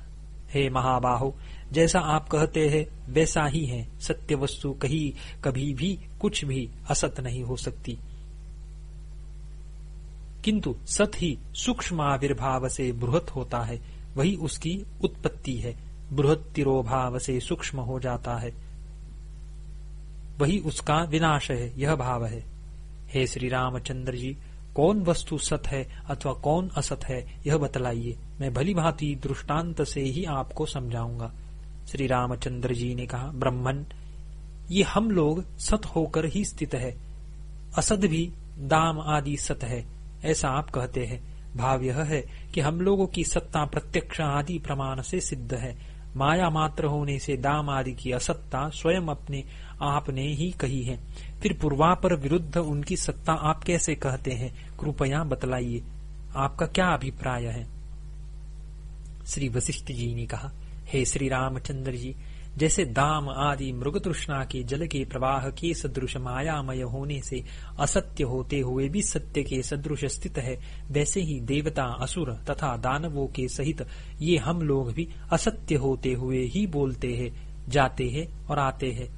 S1: हे महाबाहो जैसा आप कहते हैं, वैसा ही है। सत्य वस्तु कहीं, कभी भी, कुछ भी असत नहीं हो सकती। किंतु सत ही सूक्ष्म आविर्भाव से बृहत होता है, वही उसकी उत्पत्ति है। बृहत से सूक्ष्म हो जाता है। वही उसका विनाश है, यह भाव है। हे श्री रामचंद्र जी, कौन वस्तु सत है अथवा कौन असत है, यह बतलाइए। मैं भली भांति दृष्टांत से ही आपको समझाऊँगा। श्री रामचंद्र जी ने कहा, ब्रह्मन, ये हम लोग सत होकर ही स्थित है। असद भी दाम आदि सत है, ऐसा आप कहते हैं। भाव यह है कि हम लोगों की सत्ता प्रत्यक्ष आदि प्रमाण से सिद्ध है। माया मात्र होने से दाम आदि की असत्ता स्वयं अपने आपने ही कही है। फिर पूर्वापर विरुद्ध उनकी सत्ता आप कैसे कहते हैं, कृपया बतलाइए। आपका क्या अभिप्राय है? श्री वशिष्ठ जी ने कहा हे श्री रामचंद्र जी, जैसे दाम आदि मृग तृष्णा के जल के प्रवाह के सदृश मायामय होने से असत्य होते हुए भी सत्य के सदृश स्थित है, वैसे ही देवता असुर तथा दानवों के सहित ये हम लोग भी असत्य होते हुए ही बोलते हैं, जाते हैं और आते हैं।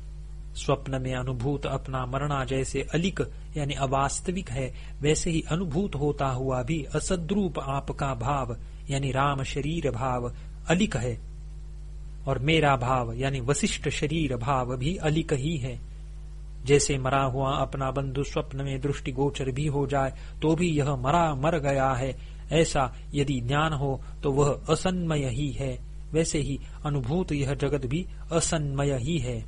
S1: स्वप्न में अनुभूत अपना मरणा जैसे अलिक, यानी अवास्तविक है, वैसे ही अनुभूत होता हुआ भी असद्रूप आपका भाव, यानी राम शरीर भाव, अलिक है। और मेरा भाव, यानी वशिष्ठ शरीर भाव भी अलिक ही है। जैसे मरा हुआ अपना बंधु स्वप्न में दृष्टि गोचर भी हो जाए तो भी यह मरा मर गया है। ऐसा यदि ज्ञान हो तो वह असन्मय ही है। वैसे ही अनुभूत यह जगत भी असन्मय ही है।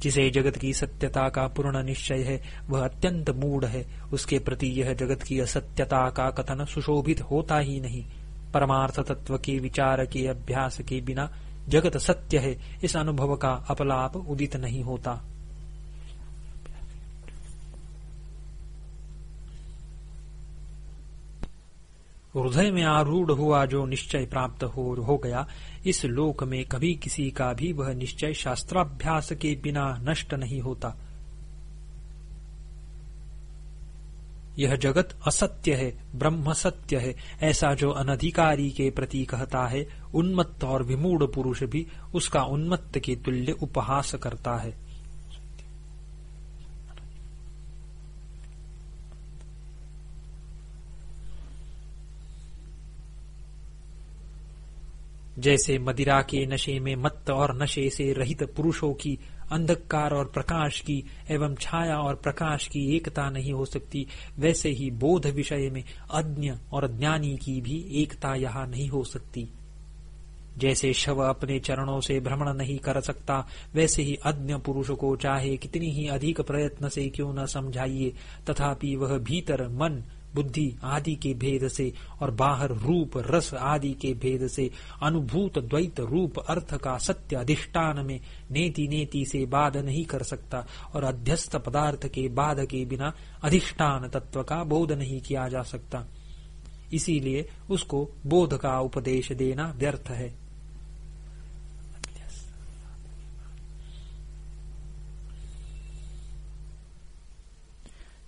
S1: जिसे जगत की सत्यता का पूर्ण निश्चय है, वह अत्यंत मूढ़ है। उसके प्रति यह जगत की असत्यता का कथन सुशोभित होता ही नहीं। परमार्थ तत्व के विचार के अभ्यास के बिना जगत सत्य है इस अनुभव का अपलाप उदित नहीं होता। हृदय में आरूढ़ हुआ जो निश्चय प्राप्त हो, हो गया इस लोक में कभी किसी का भी वह निश्चय शास्त्राभ्यास के बिना नष्ट नहीं होता। यह जगत असत्य है, ब्रह्म सत्य है। ऐसा जो अनधिकारी के प्रति कहता है, उन्मत्त और विमूढ़ पुरुष भी उसका उन्मत्त के तुल्य उपहास करता है। जैसे मदिरा के नशे में मत्त और नशे से रहित पुरुषों की अंधकार और प्रकाश की एवं छाया और प्रकाश की एकता नहीं हो सकती। वैसे ही बोध विषय में अज्ञ और ज्ञानी की भी एकता यहाँ नहीं हो सकती। जैसे शव अपने चरणों से भ्रमण नहीं कर सकता, वैसे ही अज्ञ पुरुष को चाहे कितनी ही अधिक प्रयत्न से क्यों न समझाइए, तथापि वह भीतर मन बुद्धि आदि के भेद से और बाहर रूप, रस आदि के भेद से, अनुभूत द्वैत रूप, अर्थ का सत्य अधिष्ठान में नेति नेति से बाध नहीं कर सकता और अध्यस्त पदार्थ के बाध के बिना अधिष्ठान तत्व का बोध नहीं किया जा सकता। इसीलिए उसको बोध का उपदेश देना व्यर्थ है।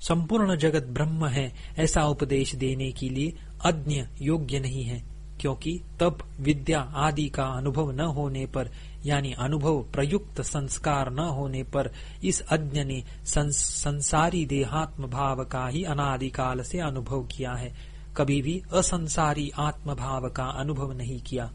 S1: संपूर्ण जगत ब्रह्म है ऐसा उपदेश देने के लिए अज्ञ योग्य नहीं है क्योंकि तब विद्या आदि का अनुभव न होने पर यानी अनुभव प्रयुक्त संस्कार न होने पर इस अज्ञ ने संस, संसारी देहात्म भाव का ही अनादिकाल से अनुभव किया है। कभी भी असंसारी आत्म भाव का अनुभव नहीं किया।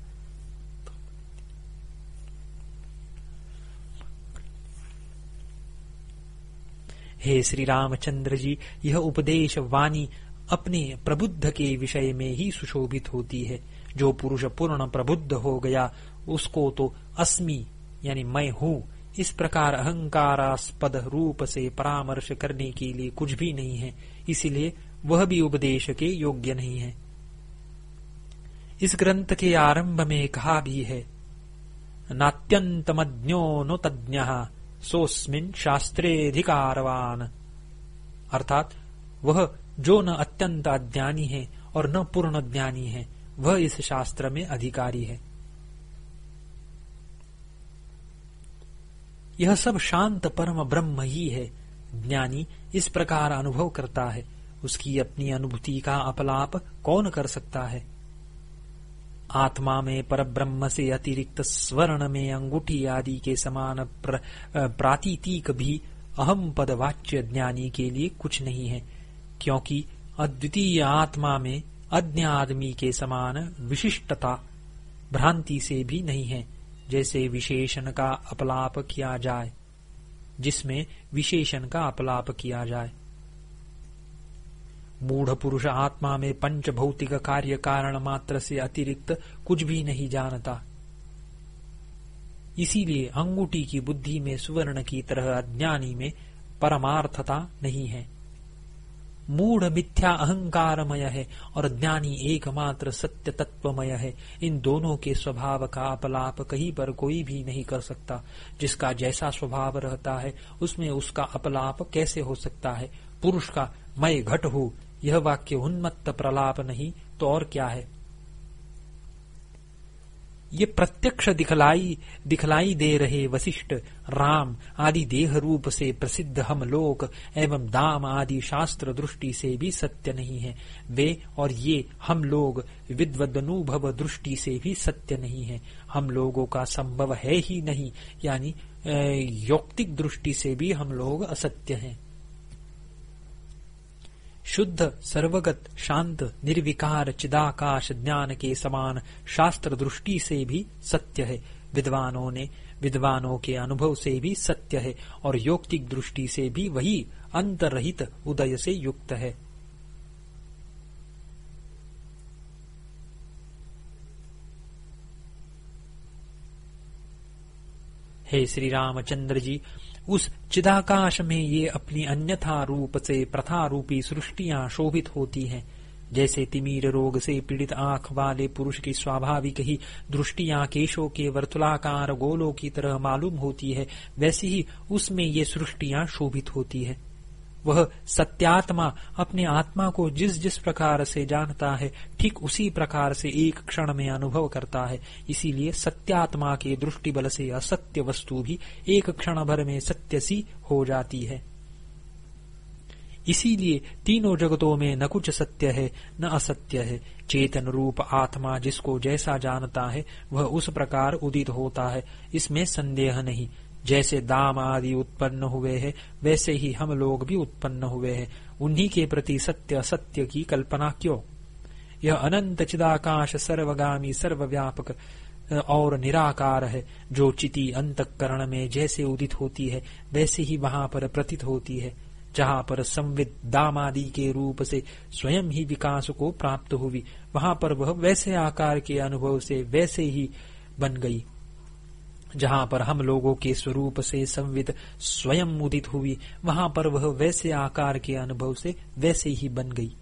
S1: हे श्री रामचंद्र जी, यह उपदेश वाणी अपने प्रबुद्ध के विषय में ही सुशोभित होती है। जो पुरुष पूर्ण प्रबुद्ध हो गया, उसको तो अस्मि, यानी मैं हूँ, इस प्रकार अहंकारास्पद रूप से परामर्श करने के लिए कुछ भी नहीं है। इसलिए वह भी उपदेश के योग्य नहीं है। इस ग्रंथ के आरंभ में कहा भी है नात्यंतमज्ञो नो तज्ञ सोस्मिन शास्त्रेधिकारवान अर्थात वह जो न अत्यंत अज्ञानी है और न पूर्ण ज्ञानी है, वह इस शास्त्र में अधिकारी है। यह सब शांत परम ब्रह्म ही है। ज्ञानी इस प्रकार अनुभव करता है। उसकी अपनी अनुभूति का अपलाप कौन कर सकता है? आत्मा में पर ब्रह्म से अतिरिक्त स्वर्ण में अंगूठी आदि के समान प्र, प्रातीतिक भी अहम पद वाच्य ज्ञानी के लिए कुछ नहीं है क्योंकि अद्वितीय आत्मा में अज्ञ आदमी के समान विशिष्टता भ्रांति से भी नहीं है जैसे विशेषण का अपलाप किया जाए जिसमें विशेषण का अपलाप किया जाए। मूढ़ पुरुष आत्मा में पंच भौतिक कार्य कारण मात्र से अतिरिक्त कुछ भी नहीं जानता। इसीलिए अंगूठी की बुद्धि में सुवर्ण की तरह अज्ञानी में परमार्थता नहीं है। मूढ़ मिथ्या अहंकारमय है और ज्ञानी एकमात्र सत्य तत्वमय है। इन दोनों के स्वभाव का अपलाप कहीं पर कोई भी नहीं कर सकता। जिसका जैसा स्वभाव रहता है, उसमें उसका अपलाप कैसे हो सकता है? पुरुष का, मैं घट हूँ यह वाक्य उन्मत्त प्रलाप नहीं तो और क्या है? ये प्रत्यक्ष दिखलाई दिखलाई दे रहे वशिष्ठ, राम, आदि देह रूप से प्रसिद्ध हम लोक, एवं दाम आदि शास्त्र दृष्टि से भी सत्य नहीं है। वे और ये हम लोग, विद्वदनुभव दृष्टि से भी सत्य नहीं है। हम लोगों का संभव है ही नहीं, यानी यौक्तिक दृष्टि से भी हम लोग असत्य हैं। शुद्ध, सर्वगत, शांत, निर्विकार, चिदाकाश, ज्ञान के समान शास्त्र दृष्टि से भी सत्य है। विद्वानों ने, विद्वानों के अनुभव से भी सत्य है और योक्तिक दृष्टि से भी वही अंतरहित उदय से युक्त है। हे श्री रामचंद्र जी उस चिदाकाश में ये अपनी अन्यथा रूप से प्रथा रूपी सृष्टियाँ शोभित होती हैं। जैसे तिमीर रोग से पीड़ित आँख वाले पुरुष की स्वाभाविक ही दृष्टियाँ केशों के वर्तुलाकार गोलों की तरह मालूम होती है, वैसी ही उसमें ये सृष्टियाँ शोभित होती है। वह सत्यात्मा अपने आत्मा को जिस जिस प्रकार से जानता है, ठीक उसी प्रकार से एक क्षण में अनुभव करता है। इसीलिए सत्यात्मा के दृष्टि बल से असत्य वस्तु भी एक क्षण भर में सत्य सी हो जाती है। इसीलिए तीनों जगतों में न कुछ सत्य है, न असत्य है। चेतन रूप आत्मा जिसको जैसा जानता है, वह उस प्रकार उदित होता है। इसमें संदेह नहीं। जैसे दाम आदि उत्पन्न हुए हैं, वैसे ही हम लोग भी उत्पन्न हुए हैं। उन्हीं के प्रति सत्य असत्य की कल्पना क्यों? यह अनंत चिदाकाश सर्वगामी, सर्वव्यापक और निराकार है, जो चिति अंतकरण में जैसे उदित होती है, वैसे ही वहाँ पर प्रतीत होती है, जहाँ पर संविद दामादि के रूप से स्वयं ही विकास को प्राप्त हुई। वहाँ पर वह वैसे आकार के अनुभव से वैसे ही बन गई। जहाँ पर हम लोगों के स्वरूप से संवित स्वयं उदित हुई, वहाँ पर वह वैसे आकार के अनुभव से वैसे ही बन गई।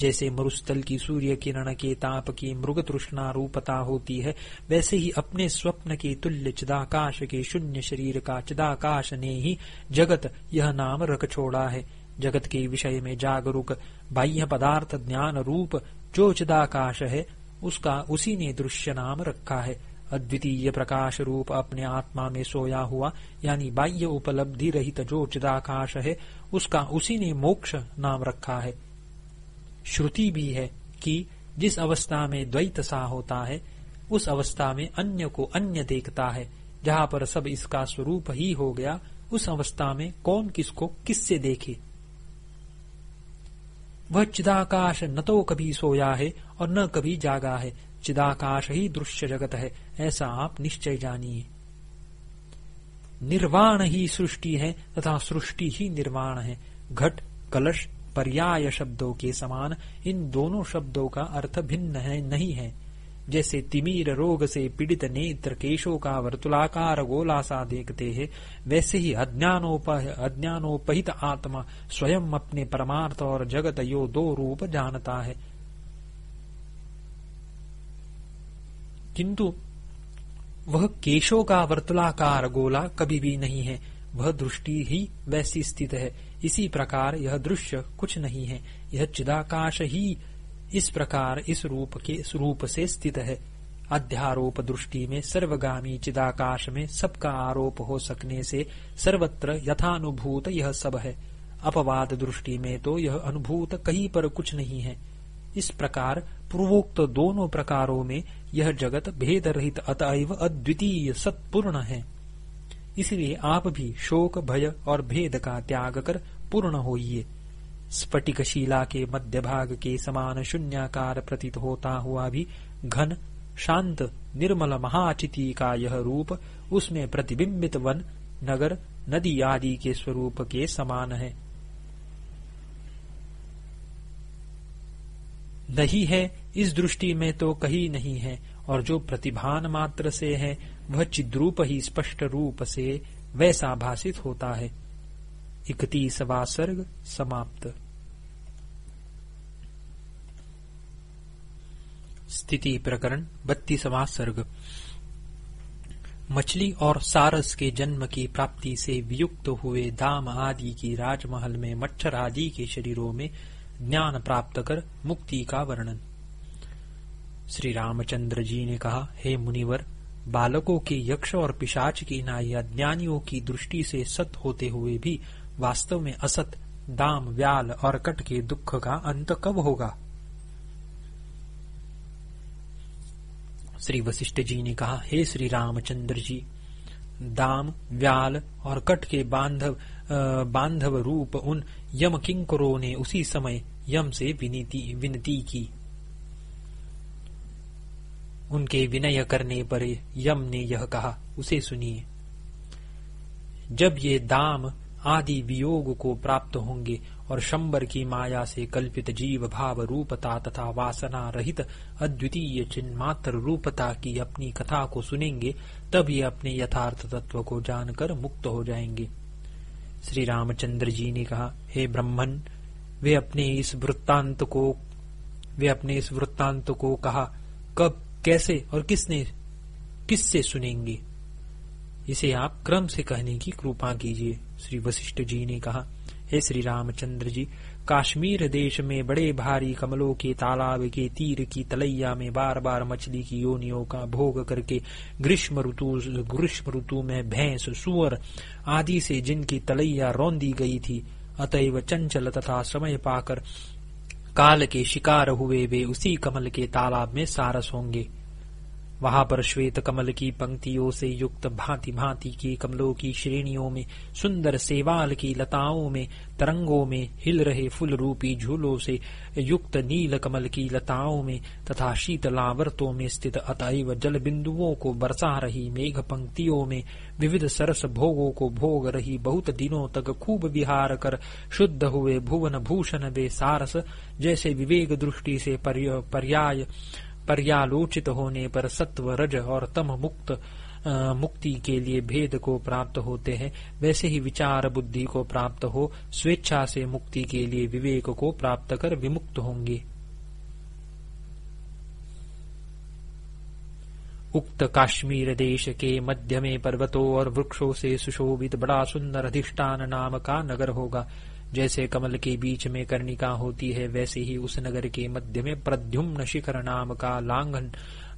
S1: जैसे मरुस्थल की सूर्य किरण के ताप की मृग तृष्णा रूपता होती है, वैसे ही अपने स्वप्न के तुल्य चिदाकाश के शून्य शरीर का चिदाकाश ने ही जगत यह नाम रख छोड़ा है। जगत के विषय में जागरूक बाह्य पदार्थ ज्ञान रूप जो चिदाकाश है, उसका उसी ने दृश्य नाम रखा है। अद्वितीय प्रकाश रूप अपने आत्मा में सोया हुआ, यानी बाह्य उपलब्धि रहित जो चिदाकाश है, उसका उसी ने मोक्ष नाम रखा है। श्रुति भी है कि जिस अवस्था में द्वैत सा होता है, उस अवस्था में अन्य को अन्य देखता है। जहाँ पर सब इसका स्वरूप ही हो गया, उस अवस्था में कौन किसको किससे देखे? वह चिदाकाश न तो कभी सोया है और न कभी जागा है चिदाकाश ही दृश्य जगत है, ऐसा आप निश्चय जानिए। निर्वाण ही सृष्टि है तथा सृष्टि ही निर्वाण है। घट, कलश, पर्याय शब्दों के समान इन दोनों शब्दों का अर्थ भिन्न है, नहीं है। जैसे तिमीर, रोग से पीड़ित नेत्र, केशों का वर्तुलाकार गोला सा देखते हैं वैसे ही अज्ञानोप अज्ञानोपहित आत्मा स्वयं अपने परमार्थ और जगत यो दो रूप जानता है। किंतु वह केशों का वर्तुलाकार, गोला कभी भी नहीं है। वह दृष्टि ही वैसी स्थित है। इसी प्रकार यह दृश्य कुछ नहीं है। यह चिदाकाश ही इस प्रकार इस रूप के रूप से स्थित है। अध्यारोप दृष्टि में, सर्वगामी चिदाकाश में सबका आरोप हो सकने से सर्वत्र यथानुभूत यह सब है। अपवाद दृष्टि में तो यह अनुभूत कहीं पर कुछ नहीं है। इस प्रकार पूर्वोक्त दोनों प्रकारों में यह जगत भेद रहित अतएव अद्वितीय सत्पूर्ण है। इसलिए आप भी शोक, भय और भेद का त्याग कर पूर्ण होइए। स्फटिक शिला के मध्य भाग के समान शून्याकार प्रतीत होता हुआ भी घन, शांत, निर्मल महाचिति का यह रूप उसमें प्रतिबिंबित वन, नगर, नदी आदि के स्वरूप के समान है। नहीं है, इस दृष्टि में तो कहीं नहीं है, और जो प्रतिभान मात्र से है, वह चिद्रूप ही स्पष्ट रूप से वैसा भाषित होता है। इकतीसवा सर्ग समाप्त। स्थिति प्रकरण बत्तीसवा सर्ग मछली और सारस के जन्म की प्राप्ति से वियुक्त हुए दाम आदि की राजमहल में मच्छर आदि के शरीरों में ज्ञान प्राप्त कर मुक्ति का वर्णन। श्री रामचंद्र जी ने कहा, हे मुनिवर, बालकों के यक्ष और पिशाच की नाई ज्ञानियों की दृष्टि से सत होते हुए भी वास्तव में असत, दाम, व्याल और कट के दुख का अंत कब होगा? श्री वशिष्ठ जी ने कहा, हे श्री रामचंद्र जी, दाम, व्याल और कट के बांधव बांधव रूप उन यम किंकरों ने उसी समय यम से विनती की। उनके विनय करने पर यम ने यह कहा, उसे सुनिए। जब ये दाम आदि वियोग को प्राप्त होंगे और शंबर की माया से कल्पित जीव भाव रूपता तथा वासना रहित अद्वितीय चिन्मात्र रूपता की अपनी कथा को सुनेंगे तब ये अपने यथार्थ तत्व को जानकर मुक्त हो जाएँगे। श्री रामचंद्र जी ने कहा, हे ब्रह्मन, वे अपने इस वृत्तांत को, वे अपने इस वृत्तांत को कहा, कब, कैसे और किसने, किससे सुनेंगे? इसे आप क्रम से कहने की कृपा कीजिए। श्री वशिष्ठ जी ने कहा, हे श्री रामचंद्र जी, काश्मीर देश में बड़े भारी कमलों के तालाब के तीर की तलैया में बार बार मछली की योनियों का भोग करके ग्रीष्म ऋतु ग्रीष्म ऋतु में भैंस, सुअर आदि से जिनकी तलैया रौंदी गई थी, अतएव चंचल तथा समय पाकर काल के शिकार हुए वे उसी कमल के तालाब में सारस होंगे। वहाँ पर श्वेत कमल की पंक्तियों से युक्त भांति भांति की कमलों की श्रेणियों में, सुंदर सेवाल की लताओं में, तरंगों में हिल रहे फूल रूपी झूलों से युक्त नील कमल की लताओं में तथा शीतलावर्तों में स्थित अतएव जल बिंदुओं को बरसा रही मेघ पंक्तियों में विविध सरस भोगों को भोग रही बहुत दिनों तक खूब विहार कर शुद्ध हुए भुवन भूषण वे सारस जैसे विवेक दृष्टि से पर्याय पर्यालोचित होने पर सत्व रज और तम मुक्त मुक्ति के लिए भेद को प्राप्त होते हैं। वैसे ही विचार बुद्धि को प्राप्त हो, स्वेच्छा से मुक्ति के लिए विवेक को प्राप्त कर विमुक्त होंगे। उक्त काश्मीर देश के मध्य में पर्वतों और वृक्षों से सुशोभित बड़ा सुंदर अधिष्ठान नाम का नगर होगा। जैसे कमल के बीच में कर्णिका होती है, वैसे ही उस नगर के मध्य में प्रद्युम्न शिखर नाम का लांघन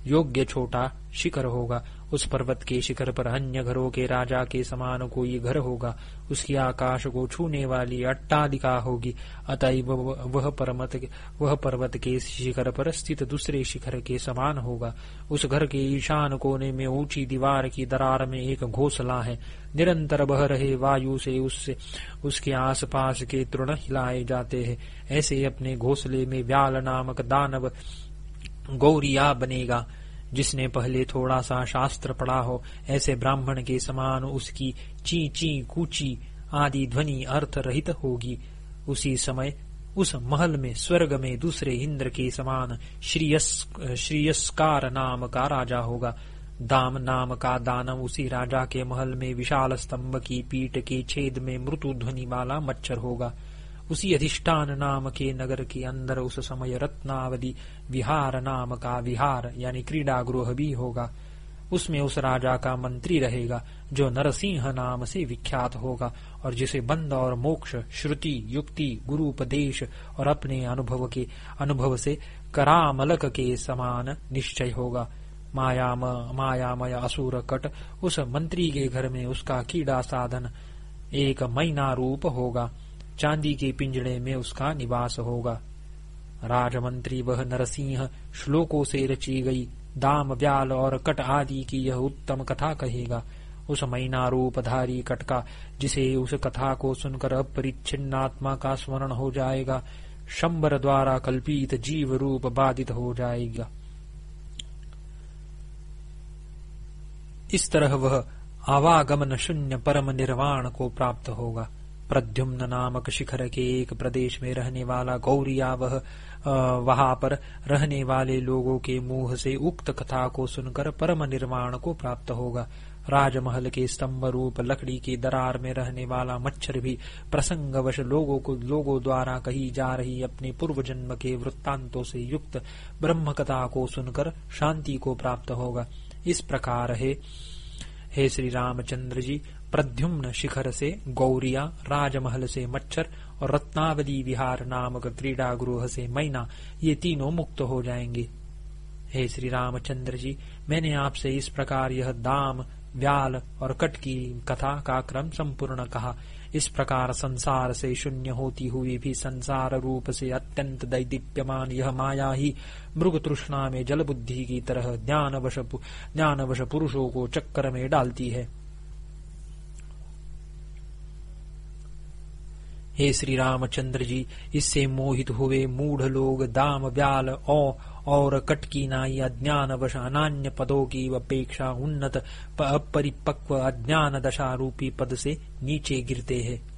S1: योग्य छोटा शिखर होगा। उस पर्वत के शिखर पर अन्य घरों के राजा के समान कोई घर होगा। उसकी आकाश को छूने वाली अट्टालिका होगी। अतएव वह पर्वत वह पर्वत के शिखर पर स्थित दूसरे शिखर के समान होगा। उस घर के ईशान कोने में ऊँची दीवार की दरार में एक घोसला है। निरंतर बह रहे वायु से उससे उसके आसपास के तृण हिलाए जाते हैं। ऐसे अपने घोसले में व्याल नामक दानव गौरिया बनेगा, जिसने पहले थोड़ा सा शास्त्र पढ़ा हो। ऐसे ब्राह्मण के समान उसकी ची ची कूची आदि ध्वनि अर्थ रहित होगी। उसी समय उस महल में, स्वर्ग में दूसरे इंद्र के समान श्रीयस्कार नाम का राजा होगा। दाम नाम का दानव उसी राजा के महल में विशाल स्तंभ की पीठ के छेद में मृत्यु ध्वनि वाला मच्छर होगा। उसी अधिष्ठान नाम के नगर के अंदर उस समय रत्नावधि विहार नाम का विहार यानी क्रीडा गृह भी होगा। उसमें उस राजा का मंत्री रहेगा, जो नरसिंह नाम से विख्यात होगा, और जिसे बंद और मोक्ष, श्रुति, युक्ति गुरुपदेश और अपने अनुभव के, अनुभव से करामलक के समान निश्चय होगा। मायाम, मायामय असुर कट, उस मंत्री के घर में उसका कीड़ा साधन एक मैना रूप होगा। चांदी के पिंजड़े में उसका निवास होगा। राजमंत्री वह नरसिंह श्लोकों से रची गई, दाम, व्याल और कट आदि की यह उत्तम कथा कहेगा। उस मैना रूपधारी कट का जिसे उस कथा को सुनकर अपरिच्छिन्नात्मा का स्मरण हो जाएगा, शंबर द्वारा कल्पित जीव रूप बाधित हो जाएगा। इस तरह वह आवागमन शून्य परम निर्वाण को प्राप्त होगा। प्रद्युम्न नामक शिखर के एक प्रदेश में रहने वाला गौरिया वह वहाँ पर रहने वाले लोगों के मुँह से उक्त कथा को सुनकर परम निर्माण को प्राप्त होगा। राजमहल के स्तंभ रूप लकड़ी की दरार में रहने वाला मच्छर भी प्रसंगवश लोगों को, लोगों द्वारा कही जा रही अपने पूर्व जन्म के वृत्तांतों से युक्त ब्रह्म कथा को सुनकर शांति को प्राप्त होगा। इस प्रकार है। हे श्री रामचंद्र जी प्रद्युम्न शिखर से, गौरिया, राजमहल से, मच्छर और रत्नावली विहार नामक क्रीडा गृह से मैना, ये तीनों मुक्त हो जाएँगे। हे श्री रामचंद्र जी, मैंने आपसे इस प्रकार यह दाम, व्याल और कट की कथा का क्रम संपूर्ण कहा। इस प्रकार संसार से शून्य होती हुई भी संसार रूप से अत्यंत दैदीप्यमान यह माया ही मृग तृष्णा में जल बुद्धि की तरह ज्ञानवश ज्ञानवश पुरुषों को चक्कर में डालती है। हे श्री रामचंद्र जी, इससे मोहित हुए मूढ़ लोग दाम व्याल औ, और कटकी नाई अज्ञान वश अनान्य पदों की अपेक्षा उन्नत अपरिपक्व अज्ञान दशा रूपी पद से नीचे गिरते हैं।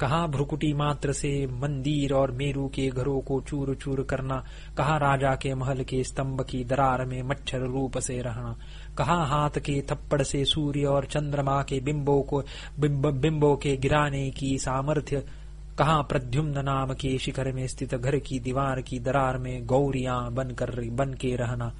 S1: कहा भ्रुकुटी मात्र से मंदिर और मेरू के घरों को चूर चूर करना कहा राजा के महल के स्तंभ की दरार में मच्छर रूप से रहना कहा हाथ के थप्पड़ से सूर्य और चंद्रमा के बिंबों को बिंब, बिंबों के गिराने की सामर्थ्य कहा प्रद्युम्न नाम के शिखर में स्थित घर की दीवार की दरार में गौरिया बनकर बन के रहना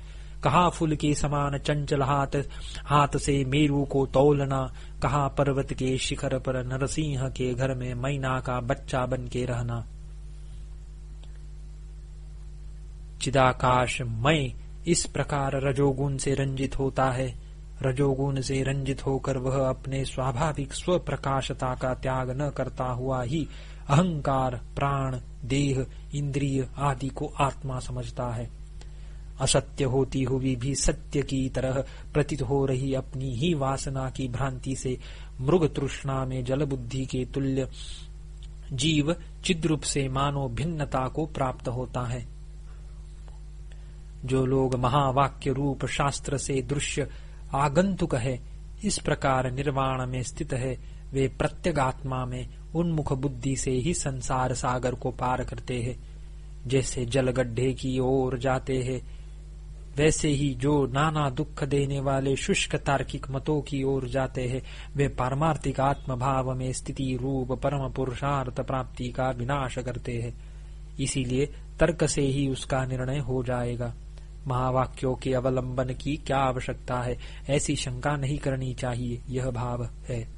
S1: कहा फूल के समान चंचल हाथ हाथ से मेरू को तोलना, कहा पर्वत के शिखर पर नरसिंह के घर में मैना का बच्चा बन के रहना। चिदाकाश मय इस प्रकार रजोगुण से रंजित होता है। रजोगुण से रंजित होकर वह अपने स्वाभाविक स्व प्रकाशता का त्याग न करता हुआ ही अहंकार, प्राण, देह, इंद्रिय आदि को आत्मा समझता है। असत्य होती हुई भी सत्य की तरह प्रतीत हो रही अपनी ही वासना की भ्रांति से मृग तृष्णा में जल बुद्धि के तुल्य जीव चिद्रूप से मानो भिन्नता को प्राप्त होता है। जो लोग महावाक्य रूप शास्त्र से दृश्य आगंतुक है, इस प्रकार निर्वाण में स्थित है, वे प्रत्यगात्मा में उन्मुख बुद्धि से ही संसार सागर को पार करते हैं, जैसे जल गड्ढे की ओर जाते हैं वैसे ही जो नाना दुख देने वाले शुष्क तार्किक मतों की ओर जाते हैं, वे पारमार्थिक आत्म भाव में स्थिति रूप परम पुरुषार्थ प्राप्ति का विनाश करते हैं। इसीलिए तर्क से ही उसका निर्णय हो जाएगा। महावाक्यों के अवलंबन की क्या आवश्यकता है? ऐसी शंका नहीं करनी चाहिए, यह भाव है।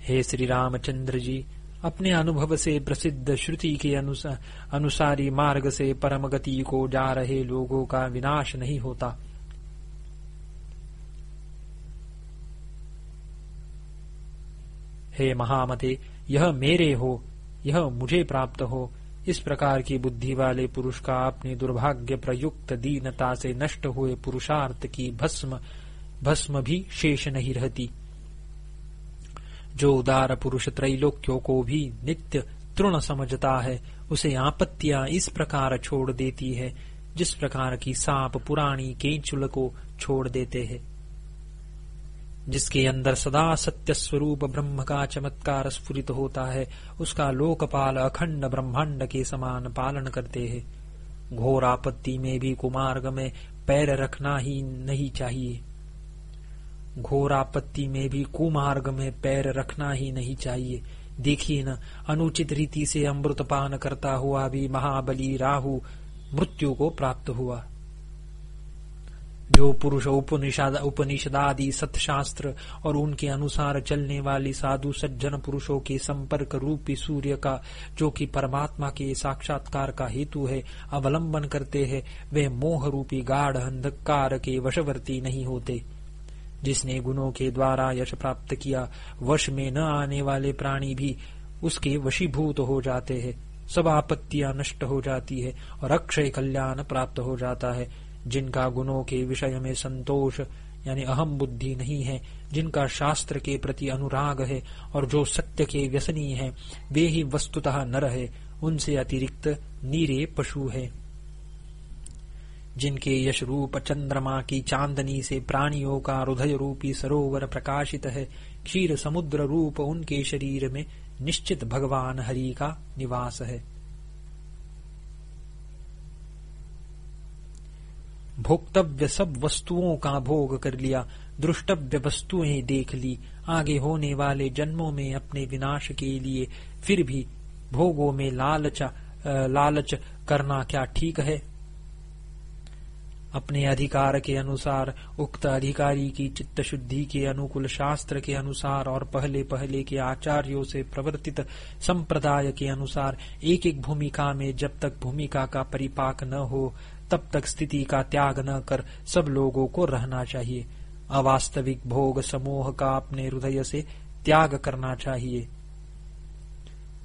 S1: हे श्री रामचंद्र जी अपने अनुभव से प्रसिद्ध श्रुति के अनुसारी मार्ग से परम गति को जा रहे लोगों का विनाश नहीं होता। हे महामते, यह मेरे हो, यह मुझे प्राप्त हो। इस प्रकार की बुद्धि वाले पुरुष का अपने दुर्भाग्य प्रयुक्त दीनता से नष्ट हुए पुरुषार्थ की भस्म भस्म भी शेष नहीं रहती। जो उदार पुरुष त्रैलोक्यों को भी नित्य तृण समझता है, उसे आपत्तियाँ इस प्रकार छोड़ देती है, जिस प्रकार की सांप पुरानी केंचुल को छोड़ देते हैं। जिसके अंदर सदा सत्य स्वरूप ब्रह्म का चमत्कार स्फुरित होता है, उसका लोकपाल अखंड ब्रह्मांड के समान पालन करते हैं। घोर आपत्ति में भी कुमार्ग में पैर रखना ही नहीं चाहिए। घोर आपत्ति में भी कुमार्ग में पैर रखना ही नहीं चाहिए। देखिए न, अनुचित रीति से अमृत पान करता हुआ भी महाबली राहु मृत्यु को प्राप्त हुआ। जो पुरुष उपनिषद, उपनिषदादि, सतशास्त्र और उनके अनुसार चलने वाली साधु सज्जन पुरुषों के संपर्क रूपी सूर्य का, जो कि परमात्मा के साक्षात्कार का हेतु है, अवलंबन करते हैं, वे मोह रूपी गाढ़ अंधकार के वशवर्ती नहीं होते। जिसने गुणों के द्वारा यश प्राप्त किया, वश में न आने वाले प्राणी भी उसके वशीभूत हो जाते हैं। सब आपत्तियाँ नष्ट हो जाती है और अक्षय कल्याण प्राप्त हो जाता है। जिनका गुणों के विषय में संतोष, यानी अहम बुद्धि नहीं है, जिनका शास्त्र के प्रति अनुराग है और जो सत्य के व्यसनी है, वे ही वस्तुतः नर है। उनसे अतिरिक्त नीरे पशु है। जिनके यश रूप चंद्रमा की चांदनी से प्राणियों का हृदय रूपी सरोवर प्रकाशित है, क्षीर समुद्र रूप उनके शरीर में निश्चित भगवान हरि का निवास है। भोक्तव्य सब वस्तुओं का भोग कर लिया, दृष्टव्य वस्तुएँ देख ली, आगे होने वाले जन्मों में अपने विनाश के लिए फिर भी भोगों में लालच लालच करना क्या ठीक है? अपने अधिकार के अनुसार, उक्त अधिकारी की चित्त शुद्धि के अनुकूल शास्त्र के अनुसार और पहले पहले के आचार्यों से प्रवर्तित संप्रदाय के अनुसार एक एक भूमिका में जब तक भूमिका का परिपाक न हो, तब तक स्थिति का त्याग न कर सब लोगों को रहना चाहिए। अवास्तविक भोग समूह का अपने हृदय से त्याग करना चाहिए।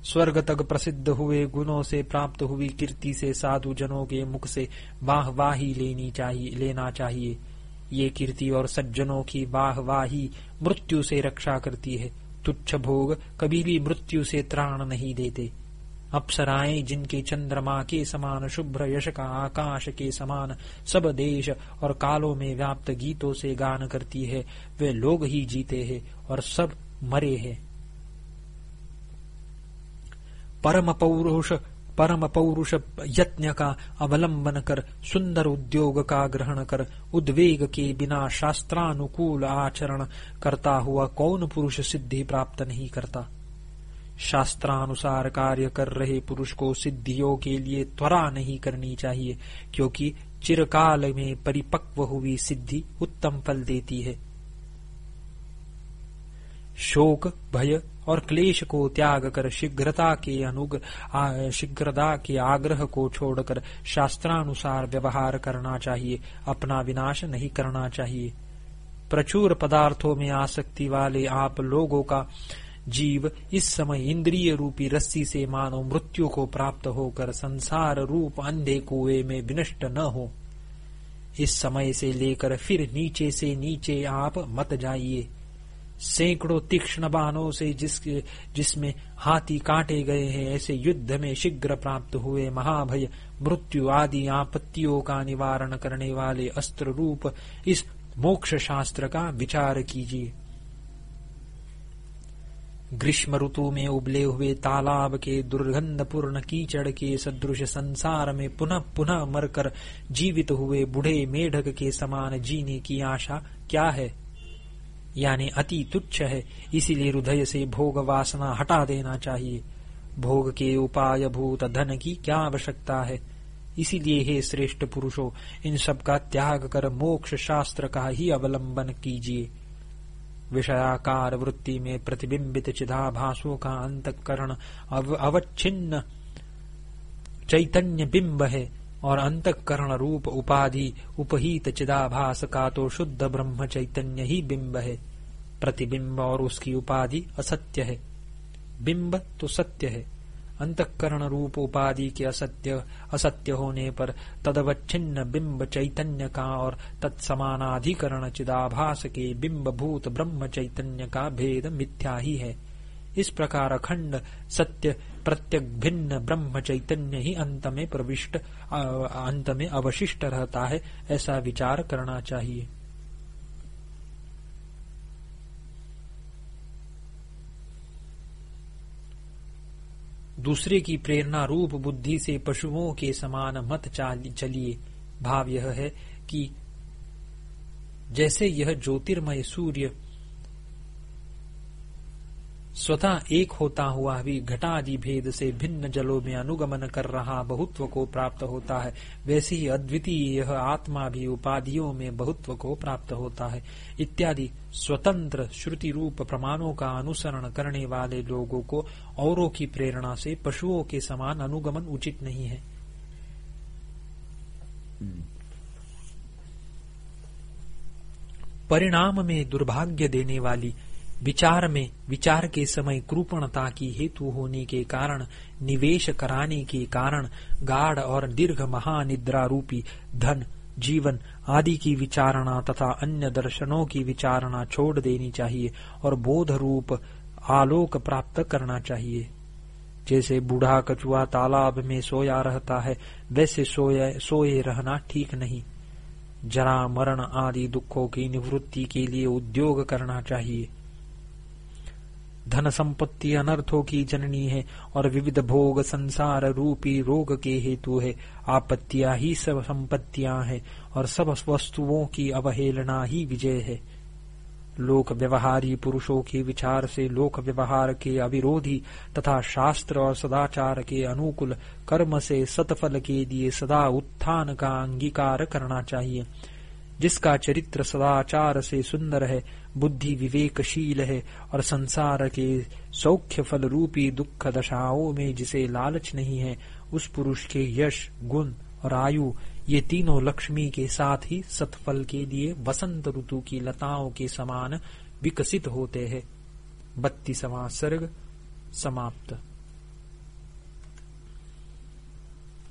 S1: स्वर्ग तक प्रसिद्ध हुए गुणों से प्राप्त हुई कीर्ति से साधु जनों के मुख से वाहवाही लेनी चाहिए, लेना चाहिए। ये कीर्ति और सज्जनों की वाहवाही मृत्यु से रक्षा करती है। तुच्छ भोग कभी भी मृत्यु से त्राण नहीं देते। अप्सराएँ जिनके चंद्रमा के समान, शुभ्र यश का आकाश के समान, सब देश और कालों में व्याप्त गीतों से गान करती है, वे लोग ही जीते हैं और सब मरे हैं। परम पौरुष परम पौरुष यत्न का अवलंबन कर सुंदर उद्योग का ग्रहण कर उद्वेग के बिना शास्त्रानुकूल आचरण करता हुआ कौन पुरुष सिद्धि प्राप्त नहीं करता? शास्त्रानुसार कार्य कर रहे पुरुष को सिद्धियों के लिए त्वरा नहीं करनी चाहिए, क्योंकि चिरकाल में परिपक्व हुई सिद्धि उत्तम फल देती है। शोक, भय और क्लेश को त्याग कर, शीघ्रता के अनुग शीघ्रता के आग्रह को छोड़कर शास्त्रानुसार व्यवहार करना चाहिए, अपना विनाश नहीं करना चाहिए। प्रचुर पदार्थों में आसक्ति वाले आप लोगों का जीव इस समय इंद्रिय रूपी रस्सी से मानो मृत्यु को प्राप्त होकर संसार रूप अंधे कुएँ में विनष्ट न हो। इस समय से लेकर फिर नीचे से नीचे आप मत जाइए। सैकड़ों तीक्ष्ण बाणों से जिस जिसमें हाथी काटे गए हैं, ऐसे युद्ध में शीघ्र प्राप्त हुए महाभय मृत्यु आदि आपत्तियों का निवारण करने वाले अस्त्र रूप इस मोक्ष शास्त्र का विचार कीजिए। ग्रीष्म ऋतु में उबले हुए तालाब के दुर्गंधपूर्ण कीचड़ के सदृश संसार में पुनः पुनः मरकर जीवित हुए बूढ़े मेढक के समान जीने की आशा क्या है? यानी अति तुच्छ है। इसीलिए हृदय से भोग वासना हटा देना चाहिए। भोग के उपाय भूत धन की क्या आवश्यकता है? इसीलिए हे श्रेष्ठ पुरुषों इन सब का त्याग कर मोक्ष शास्त्र का ही अवलंबन कीजिए। विषयाकार वृत्ति में प्रतिबिंबित चिदाभासों का अंतकरण अव, अवच्छिन्न चैतन्य बिंब है और अंतकरण रूप उपाधि उपहित चिदाभास का तो शुद्ध ब्रह्म चैतन्य ही बिंब है। प्रतिबिंब और उसकी उपाधि असत्य है। बिंब तो सत्य है। अंतकरण रूप उपाधि के असत्य असत्य होने पर तदवच्छिन्न बिंब चैतन्य का और तत्समानाधिकरण चिदाभास के बिंब भूत ब्रह्म चैतन्य का भेद मिथ्या ही है। इस प्रकार अखंड, सत्य प्रत्यक भिन्न ब्रह्म चैतन्य ही अंत में प्रविष्ट अंत में अवशिष्ट रहता है, ऐसा विचार करना चाहिए। दूसरे की प्रेरणा रूप बुद्धि से पशुओं के समान मत चलिए। भाव यह है कि जैसे यह ज्योतिर्मय सूर्य स्वतः एक होता हुआ भी घटादि भेद से भिन्न जलों में अनुगमन कर रहा बहुत्व को प्राप्त होता है। वैसे ही अद्वितीय यह आत्मा भी उपाधियों में बहुत्व को प्राप्त होता है। इत्यादि स्वतंत्र श्रुति रूप प्रमाणों का अनुसरण करने वाले लोगों को औरों की प्रेरणा से पशुओं के समान अनुगमन उचित नहीं है। परिणाम में दुर्भाग्य देने वाली विचार में, विचार के समय कृपणता की हेतु होने के कारण, निवेश कराने के कारण, गाढ़ और दीर्घ महानिद्रा रूपी धन, जीवन आदि की विचारणा तथा अन्य दर्शनों की विचारणा छोड़ देनी चाहिए और बोध रूप आलोक प्राप्त करना चाहिए। जैसे बूढ़ा कछुआ तालाब में सोया रहता है, वैसे सोए सोए रहना ठीक नहीं। जरा मरण आदि दुखों की निवृत्ति के लिए उद्योग करना चाहिए। धन संपत्ति अनर्थों की जननी है और विविध भोग संसार रूपी रोग के हेतु है। आपत्तियाँ ही सब संपत्तियाँ हैं और सब वस्तुओं की अवहेलना ही विजय है। लोक व्यवहारी पुरुषों के विचार से लोक व्यवहार के अविरोधी तथा शास्त्र और सदाचार के अनुकूल कर्म से सतफल के लिए सदा उत्थान का अंगीकार करना चाहिए। जिसका चरित्र सदाचार से सुंदर है, बुद्धि विवेकशील है और संसार के सौख्य फल रूपी दुख दशाओं में जिसे लालच नहीं है, उस पुरुष के यश, गुण और आयु, ये तीनों लक्ष्मी के साथ ही सतफल के लिए वसंत ऋतु की लताओं के समान विकसित होते हैं। बत्तीसवां सर्ग समाप्त।